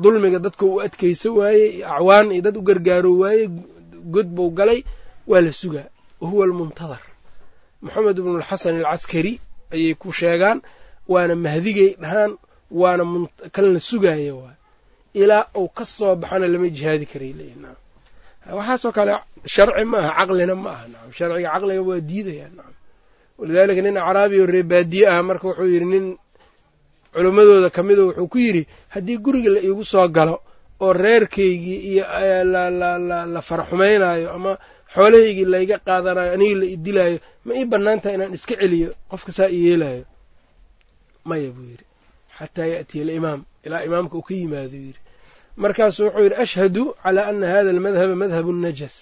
[SPEAKER 1] Dulmiga dadka uu adkaysa waayey acwaan iyo dad u gargaaro waayey god buu galay. Waa la sugaa wa huwa almuntadar. Moxamed ibnulxasan alcaskari ayay ku sheegaan waana mahdigay dhahaan waana kan la sugaaya waay ilaa uu ka soo baxana lama jihaadi karay waxaasoo kale sharci ma aha caqlina ma aha sharciga caqliga waa diidaya walidaalika nin acraabi oo reebaadiye ah marka wuxuu yidhi nin culimmadooda ka mido wuxuu ku yidhi haddii guriga la iigu soo galo oo reerkaygii iyo la faraxumaynaayo ama xoolahaygii layga qaadanayo anigii la idilaayo ma ii bannaan tahay inaan iska celiyo qofka saa i yeelaayo? Maya buu yidhi. Xataa ya'tiya alimaam ilaa imaamka uu ka yimaado yidhi. Markaasuu wuxuu yidhi ashhadu calaa ana hada almadhaba madhabu najas.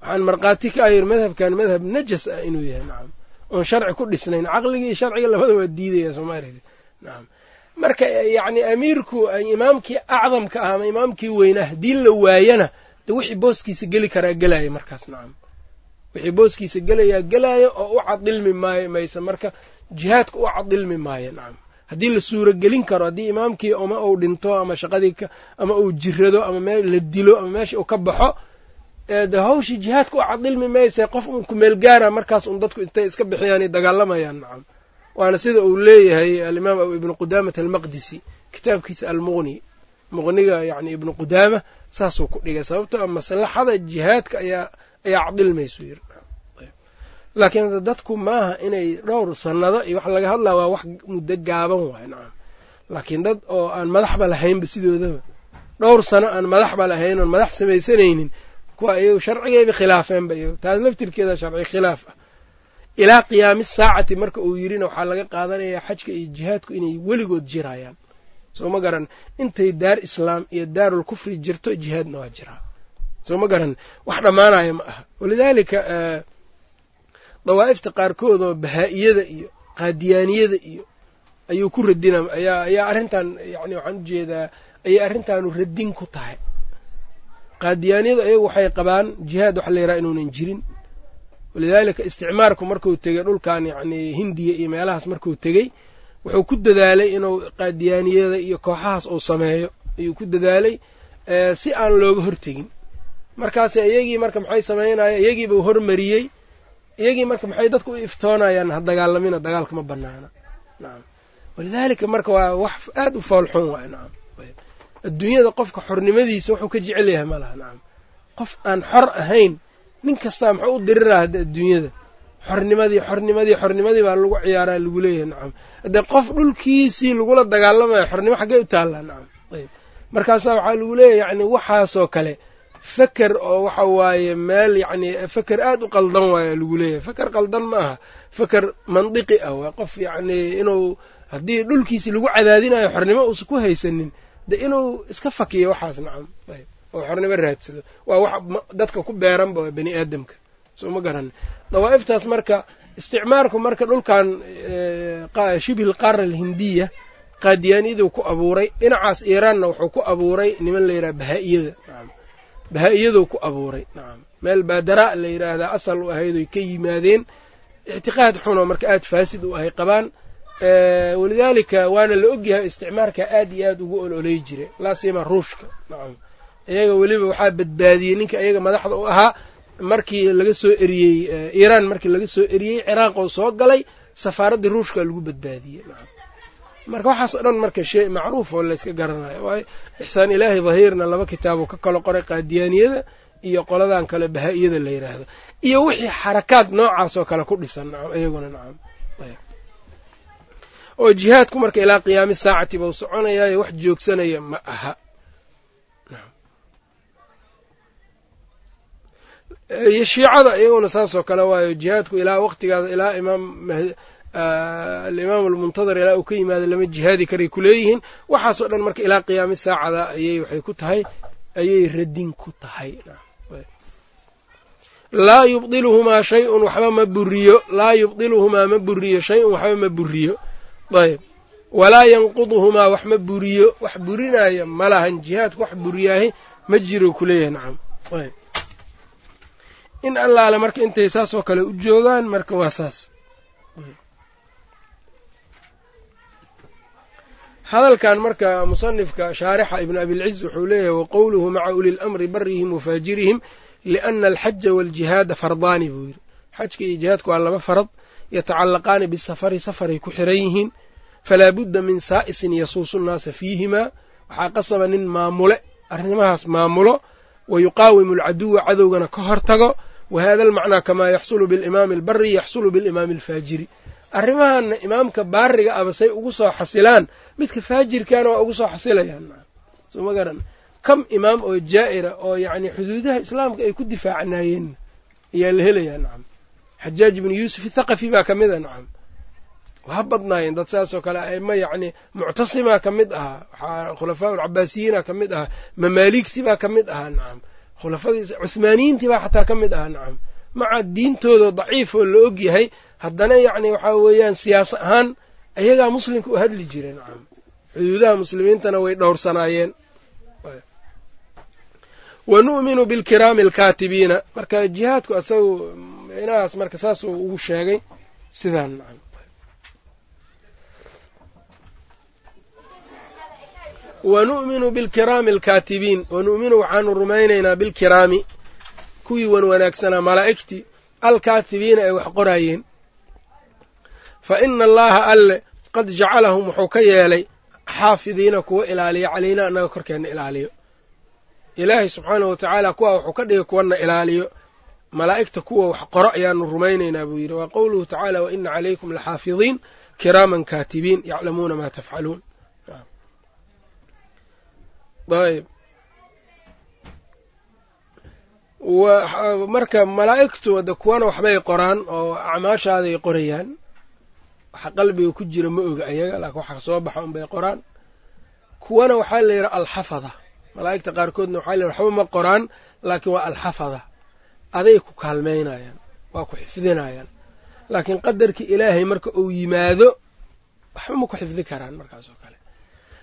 [SPEAKER 1] Waxaan markhaati ka ayir madhabkan madhab najas ah inuu yahay nacam oon sharci ku dhisnayn. Caqligii iyo sharciga labada waa diidaya soomaalia nacam marka yacni amiirku imaamkii acdamka ah ama imaamkii weynaa haddii la waayana de wixii booskiisa geli karaa gelaya markaas. Nacam wixii booskiisa gelayaa gelaya oo u cadilmi maayo mayse marka jihaadka u cadilmi maayo. Nacam haddii la suuragelin karo haddii imaamkii ama uu dhinto ama shaqadii ama uu jirado ama la dilo ama meesha uu ka baxo de hawshii jihaadka u cadilmi mayse qof uun kumeel gaara markaas un dadku intay iska bixiyaanay dagaalamayaan nacam. Waana sida uu leeyahay alimaam ibnu qudaamata almaqdisi kitaabkiisa almuqni muqniga yani ibnu qudaama saasuu ku dhigay sababto a maslaxada jihaadka ayaa ayaa cadilmaysu yiri laakiin dadku maaha inay dhowr sannado iyo wax laga hadlaa waa wax muddo gaaban waay nacam. Laakiin dad oo aan madaxba lahaynba sidoodaba dhowr sano aan madaxba lahayn oon madax samaysanaynin kuwa iyagu sharcigayba khilaafeenba iyagu taas laftirkeeda sharci khilaaf ah. Ilaa qiyaami saacati marka uu yirina waxaa laga qaadanayaa xajka iyo jihaadku inay weligood jirayaan. Soo ma garan intay daar islaam iyo daarul kufri jirto jihaadna waa jiraa. Soo ma garan wax dhammaanaya ma aha. Walidaalika dawaa'ifta qaarkood oo bahaa-iyada iyo qaadiyaaniyada iyo ayuu ku radina ayaa ayaa arrintan yani waxaan u jeedaa ayay arrintaanu radin ku tahay qaadiyaaniyadu ayagu waxay qabaan jihaad waxa la yidhaha inuunan jirin. Walidaalika isticmaarku markuu tegey dhulkan yacni hindiya iyo meelahaas markuu tegey wuxuu ku dadaalay inuu qaadiyaaniyada iyo kooxahaas uu sameeyo. Ayuu ku dadaalay si aan looga hortegin. Markaase iyagii marka maxay sameynaya iyagiibuu hormariyey. Iyagii marka maxay dadku u iftoonayaan ha dagaalamina dagaalka ma banaana nacam walidaalika marka waa wax aada u foolxun waay. Nacam adduunyada qofka xornimadiisa wuxuu ka jecel yahay ma nacam qof aan xor ahayn nin kastaa muxuu u diriraa hadda adduunyada? Xornimadii xornimadii xornimadii baa lagu ciyaaraa lagu leeyahay nacam haddee qof dhulkiisii lagula dagaalamayo xornimo xaggey u taallaa nacam ayb. Markaasaa waxaa lagu leeyahay yacni waxaasoo kale feker oo waxa waaye meel yacni feker aada u qaldan waaya lagu leeyahay. Feker qaldan ma aha feker mandiqi ah waa qof yacni inuu haddii dhulkiisii lagu cadaadinayo xornimo uusan ku haysanin de inuu iska fakiyo waxaas nacam. Ayb. Oo xornimo raadsado. Waa wax dadka ku beeranba waa bani aadamka. Soo ma garan. Dawaa'iftaas marka isticmaarku marka dhulkan shibhi lqaara alhindiya qaadiyaaniyaduu ku abuuray dhinacaas iiraanna wuxuu ku abuuray niman la yidhaha bahaa-iyada nacam. Bahaa-iyaduu ku abuuray nacam. Meel baadaraa la yidhaahdaa asal u ahaydoy ka yimaadeen. Ictiqaad xunoo marka aada faasid u ahay qabaan walidaalika waana la ogyahay isticmaarka aad iyo aada ugu ololey jiray laasima ruushka. Nacam. Iyaga weliba waxaa badbaadiyey ninka iyaga madaxda u ahaa markii laga soo eriyey iiraan markii laga soo eriyey ciraaq oo soo galay safaaraddii ruushka lagu badbaadiyey. Nacam. Marka waxaas o dhan marka shay macruuf oo layska garanayo. Waayo ixsaan ilaahi dhahiirna laba kitaabuu ka kala qoray qaadiyaaniyada iyo qoladan kale bahaa-iyada la yidhaahdo iyo wixii xarakaad noocaas oo kale ku dhisan nacam iyaguna nacam oo jihaadku marka ilaa qiyaami saacati bau soconayaayo wax joogsanaya ma aha. Shiicada iyaguna saasoo kale waayo jihaadku ilaa waqtigaada ilaa imaam alimaam almuntadir ilaa uu ka yimaado lama jihaadi karay kuleeyihiin waxaasoo dhan marka ilaa qiyaami saacada ayay waxay ku tahay ayay radin ku tahay. Laa yubdiluhumaa shay-un waxba ma buriyo. Laa yubdiluhumaa ma buriyo shay-un waxba ma buriyo ayb. Walaa yanquduhumaa wax ma buriyo wax burinaya ma lahan jihaadku wax buriyaahay ma jiro kuleeyahay nacam ayb. In allaale marka intay saasoo kale u joogaan marka waa saas. Hadalkan marka musanifka shaarixa ibn abilciz wuxuu leeyahay waqowluhu maca uli lamri barihim wafaajirihim liana alxaja waaljihaada fardaani buu yidhi. Xajka iyo jihaadku waa laba farad yatacallaqaani bisafari safaray ku xiran yihiin falaa budda min saa'isin yasuusu nnaasa fiihimaa waxaa qasaba nin maamule arrimahaas maamulo wa yuqaawimu alcaduwa cadowgana ka hortago wa hada almacnaa kamaa yaxsulu bilimaami albari yaxsulu bilimaami alfaajiri arrimahanna imaamka baariga aba say ugu soo xasilaan midka faajirkaana waa ugu soo xasilayaan soo ma garan kam imaam oo jaa'ira oo yacni xuduudaha islaamka ay ku difaacnaayeen ayaa la helayaa nacam xajaaj ibnu yuusuf ithaqafi baa ka mid a nacam waa badnaayeen dad saasoo kale aima yacni muctasimaa ka mid ahaa waxaa khulafaa ulcabaasiyiina ka mid ahaa mamaaligtii baa ka mid ahaa nacam khulafadii cuhmaaniyiintii baa xataa ka mid ahaa nacam maca diintooda daciif oo la og yahay haddana yacni waxaa weeyaan siyaasa ahaan ayagaa muslimka u hadli jira nacam xuduudaha muslimiintana way dhowrsanaayeen. Wa nu'minu bilkiraami alkaatibiina. Marka jihaadku asagu inahaas marka saasuu ugu sheegay sidaan nacam wa nu'minu bilkiraami alkaatibiin wa nu'minu waxaanu rumaynaynaa bilkiraami kuwii wan wanaagsanaa malaa'igtii alkaatibiina ay wax qoraayeen fa ina allaha alle qad jacalahum wuxuu ka yeelay xaafidiina kuwa ilaaliya calaynaa annaga korkeenna ilaaliyo. Ilaahay subxaanahu watacaala kuwaa wuxuu ka dhigay kuwana ilaaliyo malaa'igta kuwa wax qoro ayaanu rumaynaynaa buu yidhi waa qowluhu tacaala wa ina calaykum laxaafidiin kiraaman kaatibiin yaclamuuna maa tafcaluun. Ayb. Marka malaa'igtu de kuwana waxbay qoraan oo acmaashaaday qorayaan waxa qalbiga ku jira ma oga ayaga laakiin waxa soo baxa unbay qoraan. Kuwana waxaa la yidhaha alxafada. Malaa'igta qaarkoodna waxaa la yidhaha waxba ma qoraan laakiin waa alxafada aday ku kaalmaynayaan waa ku xifdinayaan. Laakiin qadarka ilaahay marka uu yimaado waxba ma ku xifdi karaan markaas oo kale.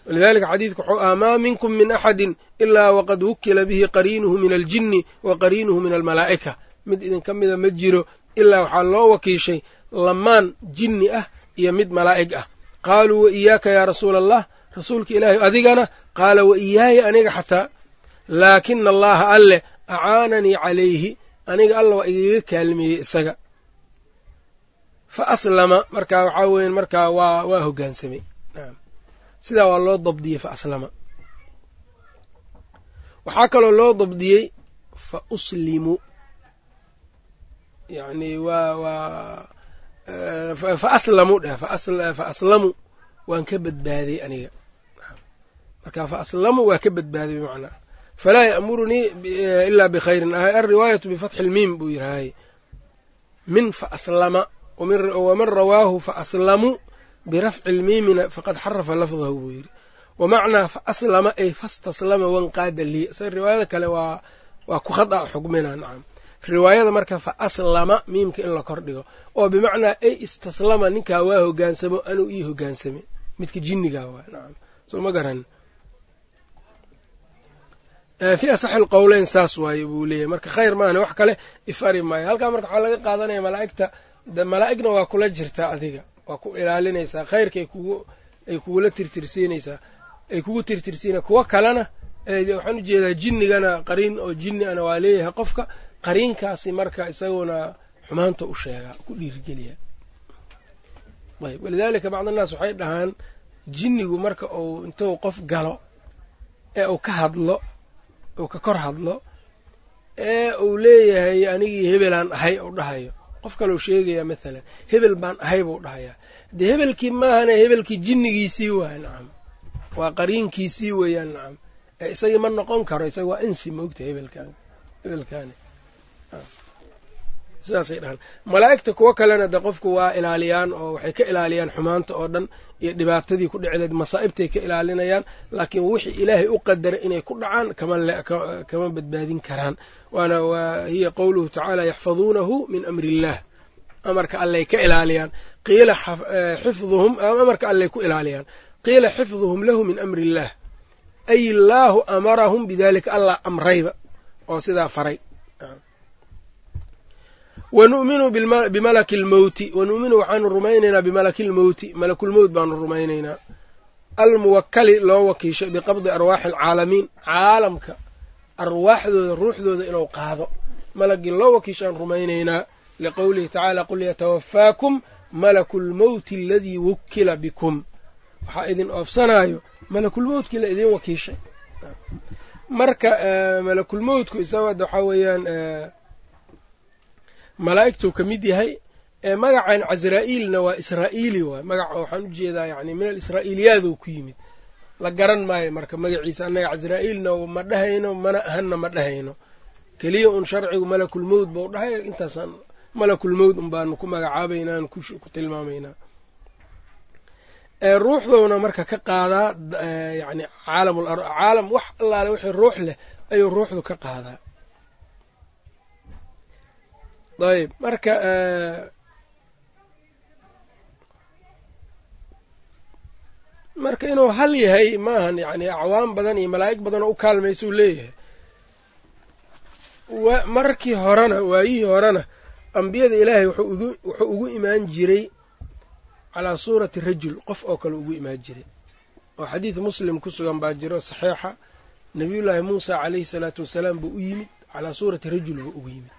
[SPEAKER 1] Walidalika xadiidku wuxuu ahaa maa minkum min axadin ilaa waqad wukila bihi qariinuhu min aljinni wa qariinuhu min almalaa'ika. Mid idinka mida ma jiro ilaa waxaa loo wakiishay lamaan jinni ah iyo mid malaa'ig ah. Qaaluu wa iyaaka yaa rasuula allah rasuulka ilaahay adigana? Qaala wa iyaaya aniga xataa. Laakina allaha alleh acaananii calayhi aniga alla waa igaga kaalmeeyey isaga. Fa aslama markaa waxaa weya markaa waa waa hoggaansamay sidaa waa loo dabdiyey fa aslama. Waxaa kaloo loo dabdiyey fa uslimu. Yani waa waa fa aslamu dheh fa aslamu. Waan ka badbaaday aniga. Marka fa aslamu waa ka badbaaday bimacnaa falaa ya'murunii ilaa bikhayrin alriwaayatu bifatxi lmiim buu yidhahay min fa aslama waman rawaahu fa aslamu birafci lmiimina faqad xarafa lafdahu buu yidhi wamacnaa fa aslama ay fastaslama wanqaada lii sa riwaayada kale waa waa ku khada xugmina nacam riwaayada marka fa miimka in la kor dhigo oo bimacnaa ay istaslama ninkaa waa hogaansamo anuu ii hogaansame midka jinnigaa waa nacam soo ma garan fi asaxi lqowleyn saas waaye buu leeyahy marka khayr maahane wax kale ifari maayo. Halkaa marka waxaa laga qaadanaya malaa'igta malaa'igna waa kula jirtaa adiga. Waa ku ilaalinaysaa. Khayrkaay kugu ay kugula tirtirsiinaysaa. Ay kugu tirtirsiina. Kuwo kalena waxaan u jeedaa jinnigana qariin oo jinni ana waa leeyahay qofka. Qariinkaasi marka isaguna xumaanta u sheegaa ku dhiirigeliya ayb walidaalika bacd annaas waxay dhahaan jinnigu marka uu intuu qof galo ee uu ka hadlo uu ka kor hadlo ee uu leeyahay anigii hebelaan ahay uu dhahayo. Qof kaleu sheegayaa mathalan hebel baan ahay buu dhahayaa. Dee hebelkii maahane hebelkii jinnigiisii waay nacam. Waa qariinkiisii weeyaan nacam. Ee isagii ma noqon karo isaga waa insi moogta hebelkaan hebelkaani sidaasay dhahaan. Malaa'igta kuwo kalena de qofku waa ilaaliyaan oo waxay ka ilaaliyaan xumaanta oo dhan iyo dhibaatadii ku dhicileed masaa'ibtay ka ilaalinayaan laakiin wixii ilaahay u qadara inay ku dhacaan kama badbaadin karaan. Waana waa hiya qowluhu tacaala yaxfaduunahu min amri illaah amarka allay ka ilaaliyaan. Qiila xifduhum amarka allay ku ilaaliyaan. Qiila xifduhum lahu min amri illaah ay illaahu amarahum bidalika allah amrayba oo sidaa faray wanu'minu bimalaki lmowti wanu'minu waxaanu rumaynaynaa bimalaki lmowti malakulmowt baanu rumaynaynaa almuwakali loo wakiishay biqabdi arwaaxi alcaalamiin caalamka arwaaxdooda ruuxdooda inuu qaado malagii loo wakiishaan rumaynaynaa liqowlihi tacaala qul yatawafaakum malaku lmowti aladii wukila bikum waxaa idin oofsanaayo malakulmowtkii la idin wakiishay marka malakulmowtku isaga waxaa weeyaan malaa'igtuu ka mid yahay ee magacan casraa'iilna waa israa'iili waay. Magaca waxaan u jeedaa yani min alisraa'iiliyaadou ku yimid. La garan maayo marka magaciisa annaga casraa'iilna ma dhahayno mana ahanna ma dhahayno. Keliya un sharcigu malakulmowt bau dhahay intaasaan malakulmowt un baanu ku magacaabaynaa aan ku tilmaamaynaa ruuxdowna marka ka qaadaa yani caalamul caalam wax allaale wixii ruux leh ayuu ruuxdu ka qaadaa ayb marka marka inuu hal yahay maahan yani acwaam badan iyo malaa'ig badan oo u kaalmaysuu leeyahay markii horena waayihii horena ambiyada ilaahay wuxuu ugu imaan jiray calaa suurati rajul qof oo kale ugu imaan jiray. Oo xadiid muslim ku sugan baa jiro saxiixa. Nabiyullaahi muusa calayhi salaatu wasalaam buu u yimid calaa suurati rajul buu ugu yimid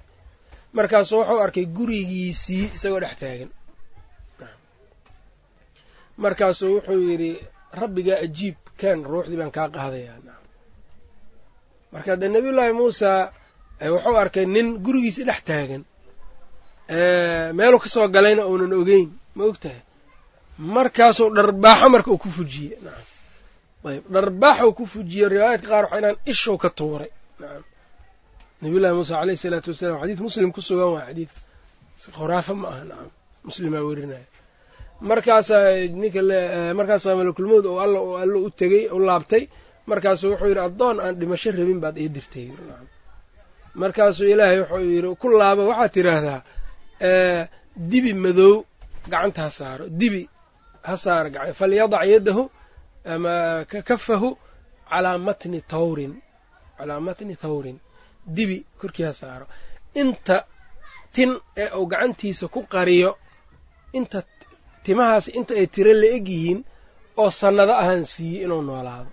[SPEAKER 1] markaasuu wuxuu arkay gurigiisii isagoo dhex taagan. Markaasuu wuxuu yidhi rabbigaa ajiib kaan ruuxdii baan kaa qaadayaa. Marka dee nebiyullaahi muusa wuxuu arkay nin gurigiisii dhex taagan meeluu ka soo galayna uunan ogeyn ma og tahay? Markaasuu dharbaaxo marka uu ku fujiye nacam ayb dharbaaxou ku fujiye riwaayaadka qaar waxaa inaan ishow ka tuuray. Nacam nabiyullahi muusa caleyhi isalaatu wasalaam xadiid muslim ku sugan waa xadiid khuraafa ma aha nacam muslimaa werinaya markaasaa ninka markaasaa malakulmowd oo alla oo allo u tegey u laabtay markaasuu wuxuu yidhi addoon aan dhimasho rabin baad ii dirtay. Nacam markaasuu ilaahay wuxuu yidhi ku laaba waxaad tidhaahdaa dibi madow gacanta ha saaro dibi ha saaro falyadac yadahu ama kafahu calaa matni tawrin calaa matni thawrin dibi korkii ha saaro. Inta tin ee uu gacantiisa ku qariyo inta timahaasi inta ay tiro la eg yihiin oo sannado ahaan siiyey inuu noolaado.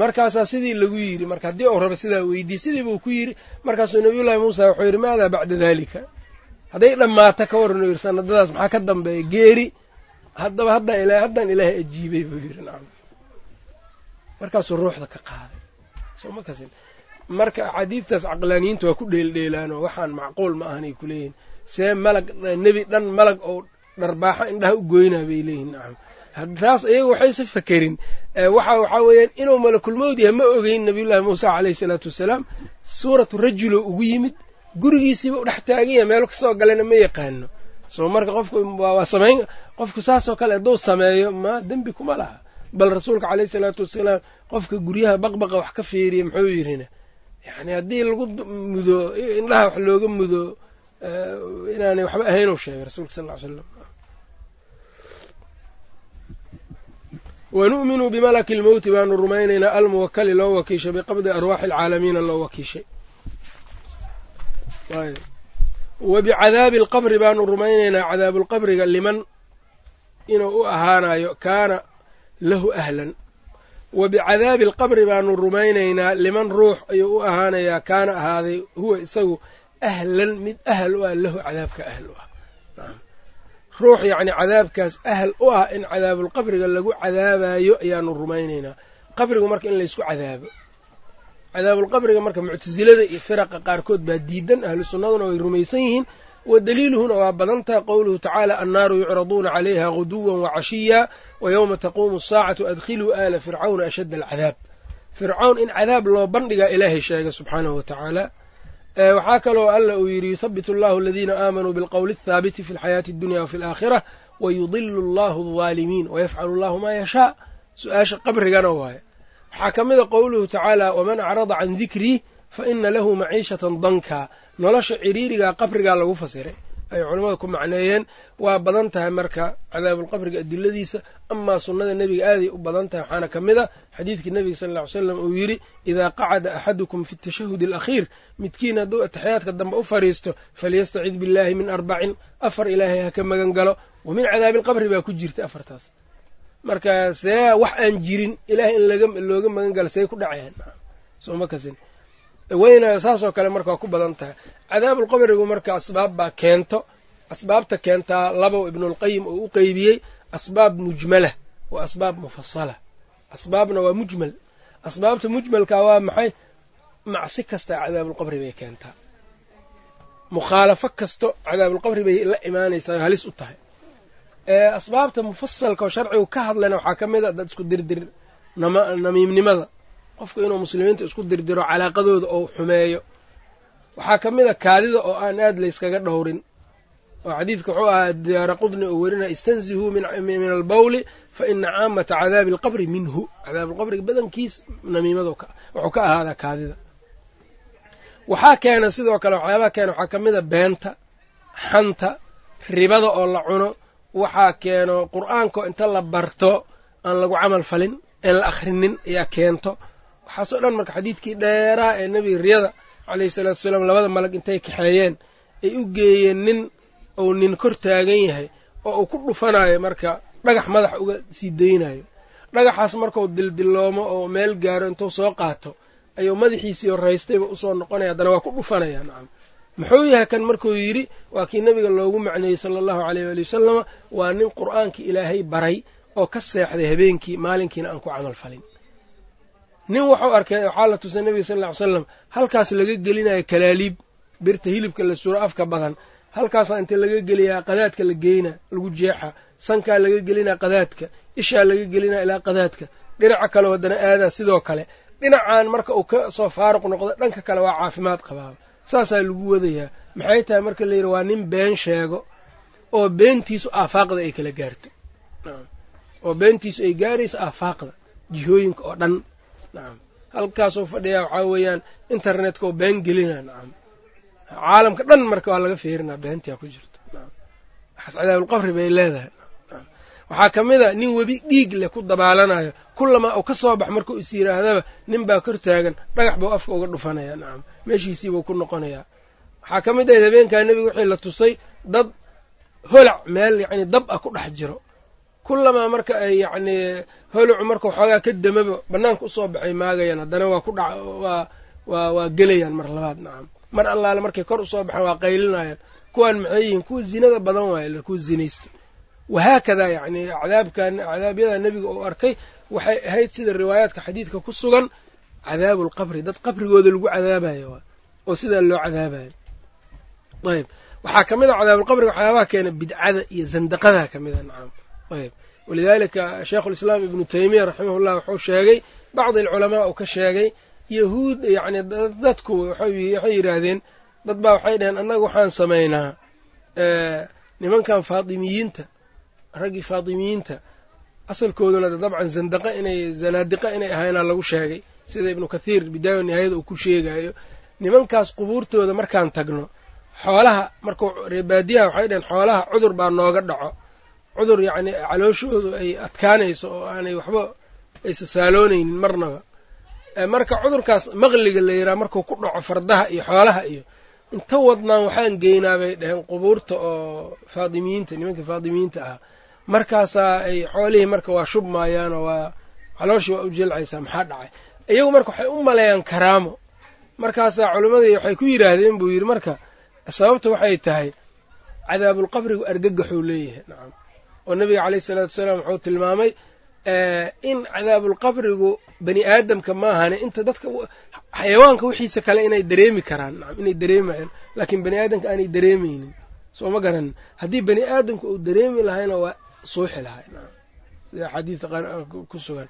[SPEAKER 1] Markaasaa sidii lagu yidhi marka haddii uu rabo sidaa weydiiye sidii buu ku yidhi markaasuu nabiyullaahi muusa wuxuu yidhi maadaa bacda daalika? Hadday dhammaato ka waran uu yidhi sanadadaas maxaa ka dambeeya geeri? Haddaba haddaan haddaan ilaahay ajiibay buu yidhi. Nacam markaasuu ruuxda ka qaaday marka axaadiidtaas caqlaaniyiinta waa ku dheeldheelaanoo waxaan macquul ma ahanay ku leeyihiin see malag nebi dhan malag oo dharbaaxo indhaha u goynaa bay leeyihiin nacam taas iyagu waxayse fakerin waxa waxaa weeyaan inuu malakulmowd yahay ma ogeyn nabiyullaahi muusa caleyhi salaatu wasalaam suuratu rajuloo ugu yimid gurigiisiiba u dhex taagan yahay meelo ka soo galana ma yaqaano. Soo marka qofku waa samayn qofku saasoo kale hadduu sameeyo ma dembi kuma laha. Bal rasuulka caleyhi salaatu wasalaam qofka guryaha baqbaqa wax ka fiiriya muxuu yidhina yacni haddii lagu mudo indhaha wax looga mudo inaanay waxba ahayn uu sheegay rasuulka sal ly slam wanu'minu bimalaki lmowti baanu rumaynaynaa almuwakali loo wakiishay biqabdi arwaaxi alcaalamiina loo wakiishay. Wa bicadaabi alqabri baanu rumaynaynaa cadaabuulqabriga liman inuu u ahaanayo kaana lahu ahlan wa bicadaabi alqabri baanu rumaynaynaa liman ruux ayuu u ahaanayaa kaana ahaaday huwa isagu ahlan mid ahal u ah lahu cadaabka ahal u ah. Ruux yacni cadaabkaas ahal u ah in cadaabulqabriga lagu cadaabayo ayaanu rumaynaynaa. Qabrigu marka in laysku cadaabo. Cadaabulqabriga marka muctasilada iyo firaqa qaarkood baa diidan ahlu sunnaduna way rumaysan yihiin wa daliiluhuna waa badan taha qowluhu tacaala annaaru yucraduuna calayha guduwan wacashiya wa yowma taquumu asaacatu adkhiluu aala fircawna ashadda alcadaab fircawn in cadaab loo bandhigaa ilaahay sheegay subxaanahu wa tacaala waxaa kaloo alla uu yidhi yuthabitu allahu aladiina aamanuu bilqowli athaabiti fi alxayaati addunya wafi alaakhira wayudilu allahu aldaalimiin wayafcalu allahu maa yashaa su'aasha qabrigana waaye waxaa ka mid a qowluhu tacaala waman acrada can dikrii fa ina lahu maciishatan danka nolosha ciriirigaa qabrigaa lagu fasiray. Ay culammada ku macneeyeen waa badan tahay marka cadaabulqabriga adiladiisa amaa sunnada nebiga aaday u badan tahay. Waxaana ka mid a xadiidkii nebiga sal lla ly slam uu yidhi idaa qacada axadukum fi tashahudi alakhiir. Midkiin hadduu ataxiyaadka dambe u fadhiisto falyastacid billaahi min arbacin. Afar ilaahay ha ka magan galo. Wa min cadaabiilqabri baa ku jirta afartaas. Marka see wax aan jirin ilahay in looga magan galo see ku dhacayaan weyna saasoo kale marka waa ku badan tahay. Cadaabulqabrigu marka asbaab baa keento. Asbaabta keentaa labow ibnulqayim oo u qeybiyey asbaab mujmala wa asbaab mufasala asbaabna waa mujmal. Asbaabta mujmalka waa maxay? Macsi kasta cadaabulqabri bay keentaa. Mukhaalafo kasto cadaabulqabri bay la imaanaysaa halis u tahay. Asbaabta mufasalka oo sharcigu ka hadlayna waxaa ka mid a dad isku dirdir namiimnimada qofku inuu muslimiinta isku dirdiro calaaqadooda oo xumeeyo. Waxaa ka mid a kaadida oo aan aad layskaga dhowrin. Oo xadiidka wuxuu ahaa diyaara qudni oo werinaya istanzihuu min albawli fa ina caamata cadaabi alqabri minhu. Cadaabuulqabriga badankiis namiimadu wuxuu ka ahaadaa kaadida. Waxaa keena sidoo kale waxyaabaha keena waxaa ka mid a beenta xanta ribada oo la cuno. Waxaa keeno qur'aanko inta la barto aan lagu camal falin aan la akhrinin ayaa keento waxaasoo dhan marka xadiidkii dheeraa ee nebiga riyada calayhi salaatu wasalaam labada malag intay kaxeeyeen ay u geeyeen nin uu nin kor taagan yahay oo uu ku dhufanayo marka dhagax madax uga sii daynayo dhagaxaas markau dildiloomo oo meel gaaro intuu soo qaato ayuu madaxiisii raystayba u soo noqonaya haddana waa ku dhufanaya nacam. Muxuu yahay kan markuu yidhi waa kii nebiga loogu macneeyey sala allahu aleyh waali wasalama waa nin qur'aankii ilaahay baray oo ka seexday habeenkii maalinkiina aan ku camal falin nin wuxuu arkay waxaa la tusay nebiga sal ll ly slam halkaas laga gelinayo kalaaliib birta hilibka la suro afka badan. Halkaasaa inta laga geliyaa qadaadka la geyna lagu jeexa sankaa laga gelinaa qadaadka ishaa laga gelinaa ilaa qadaadka. Dhinaca kale haddana aadaa sidoo kale. Dhinacan marka uu ka soo faaruq noqdo dhanka kale waa caafimaad qabaaba saasaa lagu wadayaa. Maxay tahay marka la yidhi waa nin been sheego oo beentiisu aafaaqda ay kala gaarto. Oo beentiisu ay gaarayso aafaaqda jihooyinka oo dhan nacam halkaasuu fadhiyaa waxaa weeyaan internetka oo been gelina nacam caalamka dhan marka waa laga fiirinaa beentia ku jirto cadaabulqabri bay leedahay waxaa ka mid a nin webi dhiig leh ku dabaalanayo kullamaa uu ka soo bax markuu is yidhaahdaba nin baa kor taagan dhagax buu afka uga dhufanaya nacam meeshiisiibuu ku noqonayaa. Waxaa ka mid ahayd habeenkaa nebiga wixii la tusay dad holac meel yacni dab ah ku dhex jiro kullamaa marka ay yacnii holacu marka waxoogaa ka damaba bannaanka u soo baxay maagayaan haddana waa ku dhac waa waa gelayaan mar labaad nacam mar allaale markay kor u soo baxaan waa qaylinayaan. Kuwaan maxay yihiin? Kuwa zinada badan waaye kuwa zinaysto. Wahaakadaa yacni cadaabkan cadaabyada nebiga uu arkay waxay ahayd sida riwaayaadka xadiidka ku sugan cadaabuulqabri dad qabrigooda lagu cadaabayo oo sidaa loo cadaabayo ayb waxaa ka mid a cadaabulqabriga waxyaabaha keena bidcada iyo zandaqadaa ka mid a nacam ayb walidaalika sheikhulislaam ibnu taymiya raximahullah wuxuu sheegay bacdi alculamaa uu ka sheegay yahuud yacni dadku waxay yidhaahdeen dad baa waxay dhaheen annaga waxaan samaynaa nimankan faatimiyiinta raggii faatimiyiinta asalkooduna dabcan zandaqa inay zanaadiqa inay ahaynaa lagu sheegay sida ibnu kathiir bidaaya nihaayada uu ku sheegayo nimankaas qubuurtooda markaan tagno xoolaha markuu reebaadiyaha waxay dhaheen xoolaha cudur baa nooga dhaco cudur yacni calooshoodu ay adkaanayso oo aanay waxba aysa saaloonaynin marnaba. Marka cudurkaas maqliga la yidhaha markuu ku dhaco fardaha iyo xoolaha iyo inta wadnaan waxaan geynaa bay dhaheen qubuurta oo faadimiyiinta nimanka faadimiyiinta ahaa markaasaa ay xoolihii marka waa shubmaayaanoo waa calooshii waa u jilcaysaa maxaa dhacay? Iyagu marka waxay u maleeyaan karaamo. Markaasaa culimmadii waxay ku yidhaahdeen buu yidhi marka sababta waxay tahay cadaabulqabrigu argagaxuu leeyahay. Nacam oo nabiga caleyhi isalaatu wasalaam wuxuu tilmaamay in cadaabulqabrigu bani aadamka maahane inta dadka xayawaanka wixiisa kale inay dareemi karaan nacam inay dareemayaan laakiin bani aadamka aanay dareemaynin. Soo ma garanin haddii bani aadamka uu dareemi lahayna waa suuxi lahay sida axaadiista qaar ku sugan.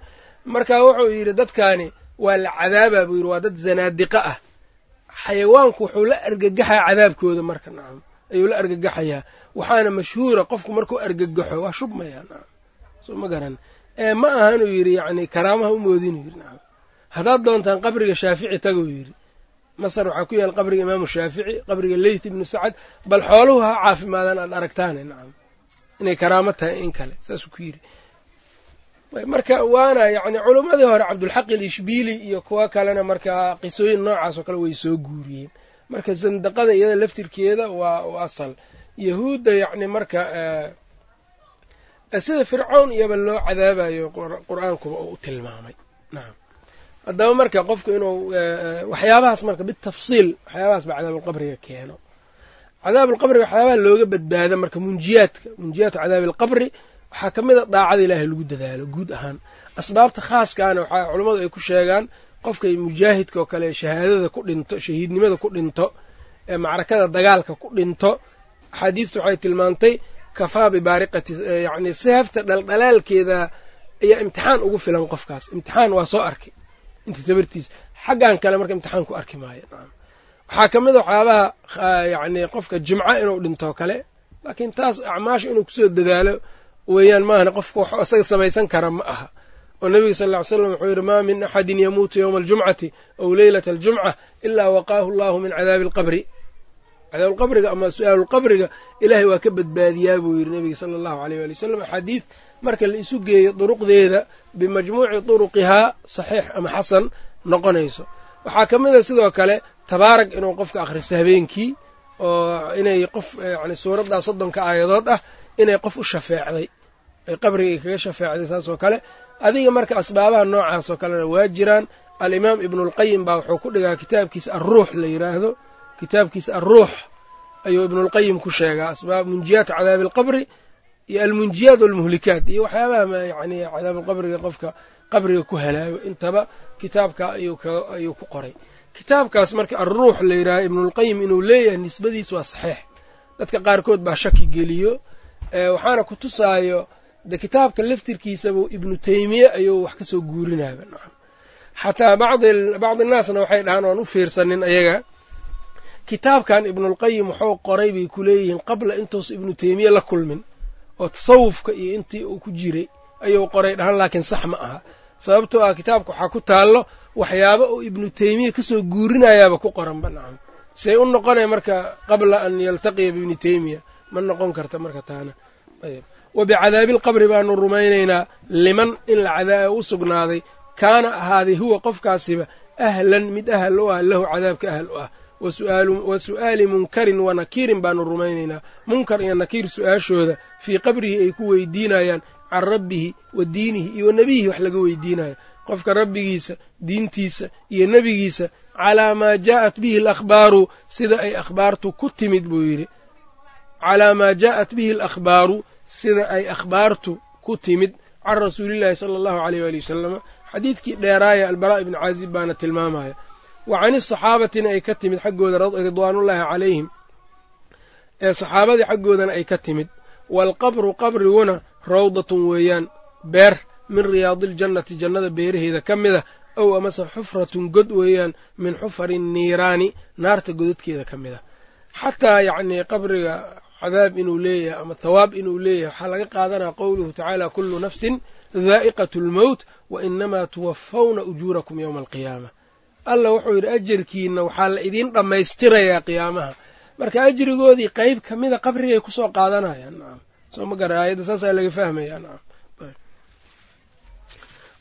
[SPEAKER 1] Marka wuxuu yidhi dadkaani waa la cadaabaa buu yidhi waa dad zanaadiqa ah. Xayawaanku wuxuu la argagaxaa cadaabkooda marka nacam. Ayuu la argagaxayaa waxaana mashhuura qofku markuu argagaxo waa shubmayaa soo ma garan. Ma ahanuu yidhi yacni karaamaha u moodinu yidhi nacam haddaad doontaan qabriga shaafici taguu yidhi masar waxaa ku yaal qabriga imaamu shaafici qabriga leyth ibnu sacad bal xooluhu ha caafimaadaan aad aragtaane nacam inay karaamo tahay in kale saasuu ku yidhi. Marka waana yacni culummadii hore cabdulxaq ilishbiili iyo kuwo kalena markaa qisooyin noocaas oo kale way soo guuriyeen. Marka sandaqada iyada laftirkeeda waa asal yahuudda yacni marka sida fircown iyaba loo cadaabayo qur'aankuba uu tilmaamay. Nacam haddaba marka qofku inuu waxyaabahaas marka bitafsiil waxyaabahaas baa cadaabulqabriga keeno. Cadaabulqabriga waxyaabaha looga badbaado marka munjiyaadka munjiyaatu cadaabi alqabri waxaa ka mid a daacada ilaahay lagu dadaalo guud ahaan. Asbaabta khaaskaana waxaa culammadu ay ku sheegaan qofka mujaahidka oo kale shahaadada ku dhinto shahiidnimada ku dhinto ee macrakada dagaalka ku dhinto axaadiistu waxay tilmaantay kafaa bibaariqati yacni seefta dhaldhalaalkeeda ayaa imtixaan ugu filan qofkaas. Imtixaan waa soo arkay inta tabartiisa xaggan kale marka imtixaan ku arki maayo. Waxaa ka mid a waxyaabaha yacni qofka jimco inuu dhintoo kale laakiin taas acmaasha inuu ku soo dadaalo weeyaan maahana qofka wax isaga samaysan kara ma aha. Oo nebiga sal ll ly slam wuxuu yidhi maa min axadin yamuutu yowma aljumcati aw leylata aljumca ilaa waqaahu allahu min cadaabi alqabri cadaabuulqabriga ama su'aalulqabriga ilaahay waa ka badbaadiyaa buu yidhi nebiga sala allahu aleyh waali wasalam axaadiid marka la isu geeyo duruqdeeda bimajmuuci duruqihaa saxiix ama xasan noqonayso. Waxaa ka mid a sidoo kale tabaarag inuu qofka akhristo habeenkii oo inay qof yani suuraddaa soddonka aayadood ah inay qof u shafeecday ay qabriga kaga shafeecday saas oo kale. Adiga marka asbaabaha noocaas oo kalena waa jiraan. Alimaam ibnuulqayim baa wuxuu ku dhigaa kitaabkiisa alruux la yidhaahdo kitaabkiisa alruux ayuu ibnuulqayim ku sheegaa asbaab munjiyaatu cadaabi alqabri iyo almunjiyaat walmuhlikaat iyo waxyaabaha yani cadaabuulqabriga qofka qabriga ku halaago intaba kitaabka ayuu ku qoray. Kitaabkaas marka alruux la yidhahdo ibnuulqayim inuu leeyahay nisbadiis waa saxiix. Dadka qaarkood baa shaki geliyo waxaana ku tusaayo de kitaabka laftirkiisabuu ibnu teymiye ayuu wax ka soo xataa bacdi innaasna waxay dhahaan oan u fiirsanin ayaga kitaabkan ibnuulqayim wuxuu qoray bay ku leeyihiin qabla intuusa ibnu teymiye la kulmin oo tasawufka iyo intii uu ku jiray ayuu qoray dhahan laakiin sax ma aha. Sababtoo ah kitaabka waxaa ku taallo waxyaaba uu ibnu teymiye ka soo guurinayaaba ku qoranba nacam. Say u noqonaya marka qabla an yaltaqiya biibni teymiya ma noqon karta marka taana. Wa bicadaabi alqabri baanu rumaynaynaa liman in la cadaaba u sugnaaday kaana ahaaday huwa qofkaasiba ahlan mid ahal u ah lahu cadaabka ahal u ah wa su'aali munkarin wa nakiirin baanu rumaynaynaa. Munkar iyo nakiir su'aashooda fii qabrihi ay ku weydiinayaan can rabbihi wa diinihi iyo wa nebiyihi wax laga weydiinayo qofka rabbigiisa diintiisa iyo nebigiisa calaa maa jaa'at bihi alakhbaaru sida ay akhbaartu ku timid buu yidhi. Calaa maa jaa'at bihi alakhbaaru sida ay akhbaartu ku timid can rasuulillahi sala allahu aleyh waali wasalama xadiidkii dheeraaya albaraa ibni caazib baana tilmaamaya wa cani saxaabatina ay ka timid xaggooda ridwaanullaahi calayhim. Ee saxaabadii xaggoodana ay ka timid. Waalqabru qabriguna rawdatun weeyaan. Beer min riyaadiiljannati jannada beeraheeda ka mid a ow amase xufratun god weeyaan min xufari niiraani naarta godadkeeda ka mid a xataa yacnii qabriga cadaab inuu leeyahay ama thawaab inuu leeyahay waxaa laga qaadanaya qowluhu tacaala kullu nafsin daa'iqatu lmowt wa inamaa tuwafawna ujuurakum yowma alqiyaama alla wuxuu yidhi ajarkiina waxaa la idiin dhammaystirayaa qiyaamaha. Marka ajrigoodii qeyb ka mida qabrigay ku soo qaadanayaan nacam soo ma gara aayadda saasaa laga fahmayaa nacam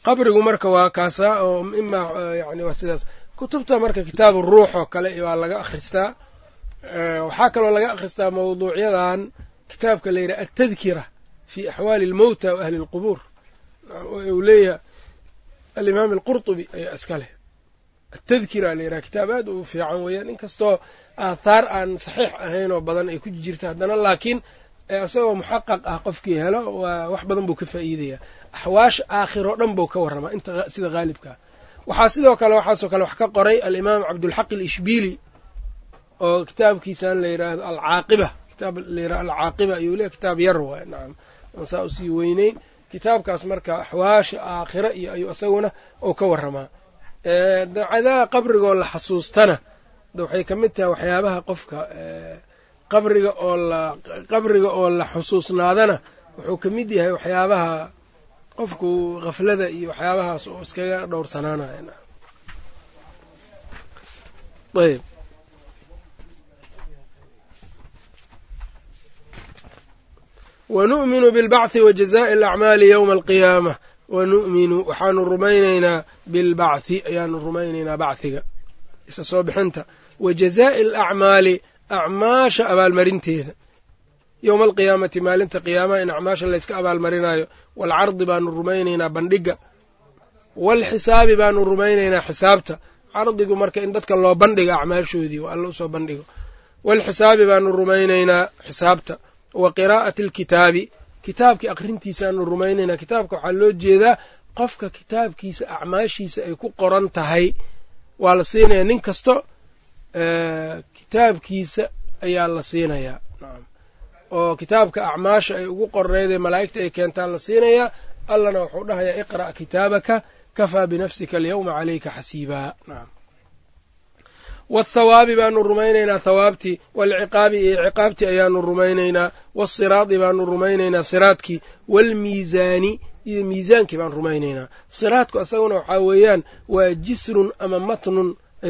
[SPEAKER 1] qabrigu marka waa kaasaa oo imaa yani waa sidaas. Kutubta marka kitaabu ruux oo kale baa laga akhristaa. Waxaa kaloo laga akhristaa mawduucyadan. Kitaabka la yidhaha altadkira fi axwaali almowta wa ahli alqubuur. Uu leeyahay. Alimaam alqurtubi ayaa iska leh atadkira la yidhaha kitaab aad u fiican weeyaan inkastoo aathaar aan saxiix ahayn oo badan ay ku jirta haddana laakiin isagoo muxaqaq ah qofkii helo waa wax badan buu ka faa'iidayaa. Axwaasha aakhiroo dhan buu ka warramaa inta sida haalibkaa waxaa sidoo kale waxaasoo kale wax ka qoray alimaam cabdulxaq alishbiili oo kitaabkiisan la yidhaahdo alcaaqiba. Kitaab la yidhahdo alcaaqiba ayuu leeyahy kitaab yar waay nacam aan saa u sii weyneyn. Kitaabkaas marka axwaasha aakhira iyo ayuu isaguna oo ka warramaa dacadaha qabrigoo la xasuustana waxay ka mid tahay waxyaabaha qofka qabriga oo la qabriga oo la xusuusnaadana wuxuu ka mid yahay waxyaabaha qofku khaflada iyo waxyaabahaas oo iskaga dhowrsanaanaya ayb. Wanu'minu bilbacthi wa jazaa'i alacmaali yowma alqiyaamah wanu'minu waxaanu rumaynaynaa bilbacthi ayaanu rumaynaynaa bachiga isa soo bixinta. Wa jazaa'i alacmaali acmaasha abaalmarinteeda. Yowma alqiyaamati maalinta qiyaamaha in acmaasha layska abaalmarinaayo waalcardi baanu rumaynaynaa bandhigga. Waalxisaabi baanu rumaynaynaa xisaabta. Cardigu marka in dadka loo bandhiga acmaashoodii waa alla u soo bandhigo. Waalxisaabi baanu rumaynaynaa xisaabta. Wa qiraa'ati alkitaabi kitaabkii akhrintiisaanu rumaynaynaa kitaabka waxaa loo jeedaa qofka kitaabkiisa acmaashiisa ay ku qoran tahay. Waa la siinayaa nin kasto kitaabkiisa ayaa la siinayaa. Oo kitaabka acmaasha ay ugu qorreydee malaa'igta ay keentaan la siinayaa allana wuxuu dhahayaa iqra' kitaabaka kafaa binafsika alyawma calayka xasiibaa nacam wathawaabi baanu rumaynaynaa thawaabtii waalciqaabi iyo ciqaabtii ayaanu rumaynaynaa waasiraadi baanu rumaynaynaa siraadkii waalmiisaani iyo miisaankii baan rumaynaynaa siraadku isaguna waxaa weeyaan waa jisrun ama matnun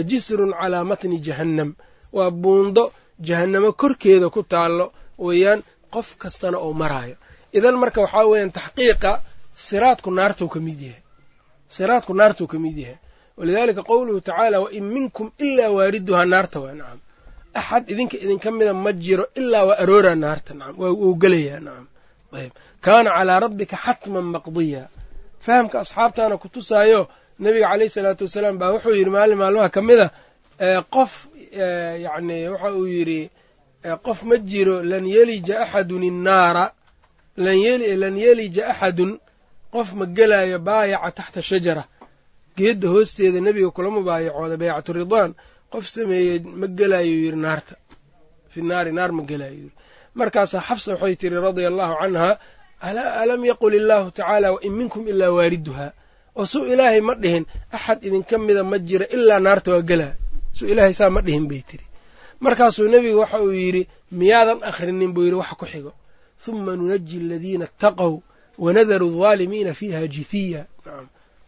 [SPEAKER 1] jisrun calaa matni jahannam waa buundo jahannamo korkeeda ku taallo weeyaan qof kastana oo maraayo idan marka waxaa weeyaan taxqiiqa siraadku naartuu ka mid yahay siraadku naartuu ka mid yahay walidaalika qowluhu tacaala wain minkum ilaa waariduhaa naarta waa nacam axad idinka idinka mida ma jiro ilaa waa arooraa naarta nacam waa uu gelayaa nacam ayb kaana calaa rabbika xatman maqdiya fahamka asxaabtaana ku tusaayo nebiga caleyhi salaatu wasalaam baa wuxuu yidhi maalin maalmaha ka mid a qof yacni waxa uu yidhi qof ma jiro lan yelija axadun innaara lan yelija axadun qof ma gelaayo baayaca taxta shajara geedda hoosteeda nebiga kula mubaayacooda baycatu ridwaan qof sameeyey ma gelaayo yidhi naarta. Fi naari naar ma gelaayo yidhi. Markaasaa xafsa waxay tiri radia allahu canha alam yaqul illaahu tacaala wain minkum ilaa waariduhaa? Oo suu ilaahay ma dhihin axad idinka mida ma jira ilaa naarta waa gelaa. Suu ilaahay saa ma dhihin bay tiri markaasuu nebigu waxa uu yidhi miyaadan akhrinin buu yidhi waxa ku xigo. Huma nunaji aladiina ataqow wanadaru aldaalimiina fiiha jithiya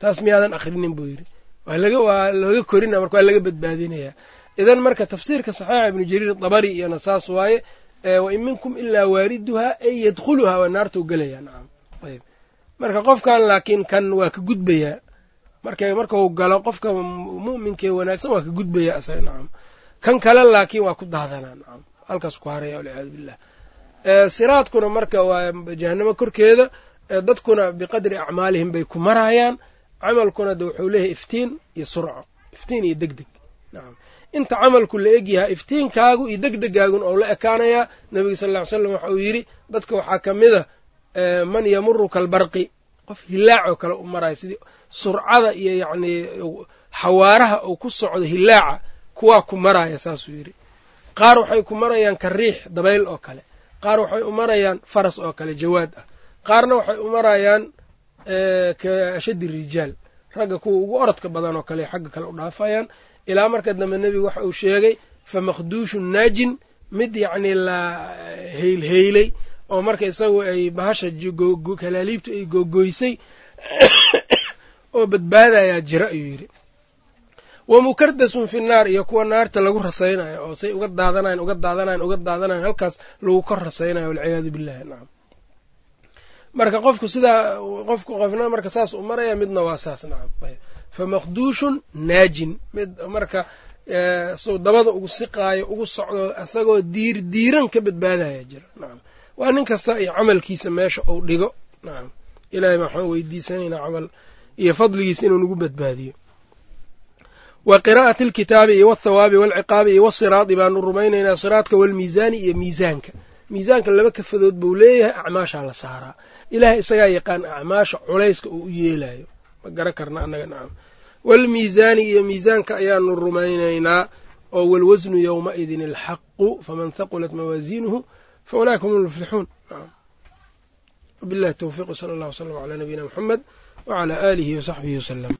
[SPEAKER 1] taas miyaadan akhrinin buu yidhi. Waa looga korina marka waa laga badbaadinayaa idan marka tafsiirka saxiixa ibnu jariir dabari iyona saas waaye wain minkum ilaa waariduhaa ay yadkhuluhaa waa naartuu gelayaa nacam ayb marka qofkan laakiin kan waa ka gudbayaa marka markau galo qofka mu'minkee wanaagsan waa ka gudbayaa isaga nacam kan kale laakiin waa ku daadanaa nacam halkaas ku haraya walciyaadu billah. Siraadkuna marka waa jahanamo korkeeda dadkuna biqadri acmaalihim bay ku maraayaan camalkuna de wuxuu leeyahay iftiin iyo surco. Iftiin iyo deg deg nacam inta camalku la egyahay iftiinkaagu iyo deg degaagun oo la ekaanayaa nebiga sal lla ly slam waxa uu yidhi dadka waxaa ka mid a man yamuru kalbarqi qof hilaacoo kale u maraya sidii surcada iyo yacnii xawaaraha uu ku socdo hilaaca kuwaa ku maraya saasuu yidhi. Qaar waxay ku marayaan ka riix dabayl oo kale. Qaar waxay u marayaan faras oo kale jawaad ah. Qaarna waxay u marayaan ka ashaddi rijaal. Ragga kuwa ugu orodka badan oo kale xagga kale u dhaafayaan ilaa marka dambe nebigu waxa uu sheegay fa makhduushun naajin mid yacnii la heylheylay oo marka isagu ay bahasha kalaaliibtu ay googoysay oo badbaadayaa jira ayuu yidhi. Wa mukardasun fi naar iyo kuwa naarta lagu rasaynayo oo say uga daadanayan uga daadanayan uga daadanayan halkaas lagu kor rasaynayo walciyaadu billahi nacam marka qofku sidaa qofku qofna marka saas u maraya midna waa saas nacam fa makhduushun naajin. Mid marka soo dabada ugu siqaayo ugu socdo isagoo diir diiran ka badbaadaya jira nacam. Waa nin kasta iyo camalkiisa meesha uu dhigo nacam. Ilaahay maxaan weydiisanaynaa camal iyo fadligiisa inuu nagu badbaadiyo. Wa qiraa'ati alkitaabi iyo walthawaabi waalciqaabi iyo wasiraadi baanu rumaynaynaa siraadka walmiisaani iyo miisaanka miisaanka laba kafadood buu leeyahay acmaashaa la saaraa ilaahay isagaa yaqaan acmaasha culayska uu u yeelayo ma garan karna annaga nacam. Waalmiisaani iyo miisaanka ayaanu rumaynaynaa oo walwasnu yowmaidin alxaqu faman haqulat mawaasiinuhu fa ulaika hum lmuflixuun wabillahi towfiiq wsala allah wslam calaa nabiyina muxamed wacalaa aalihi wasaxbihi wasalam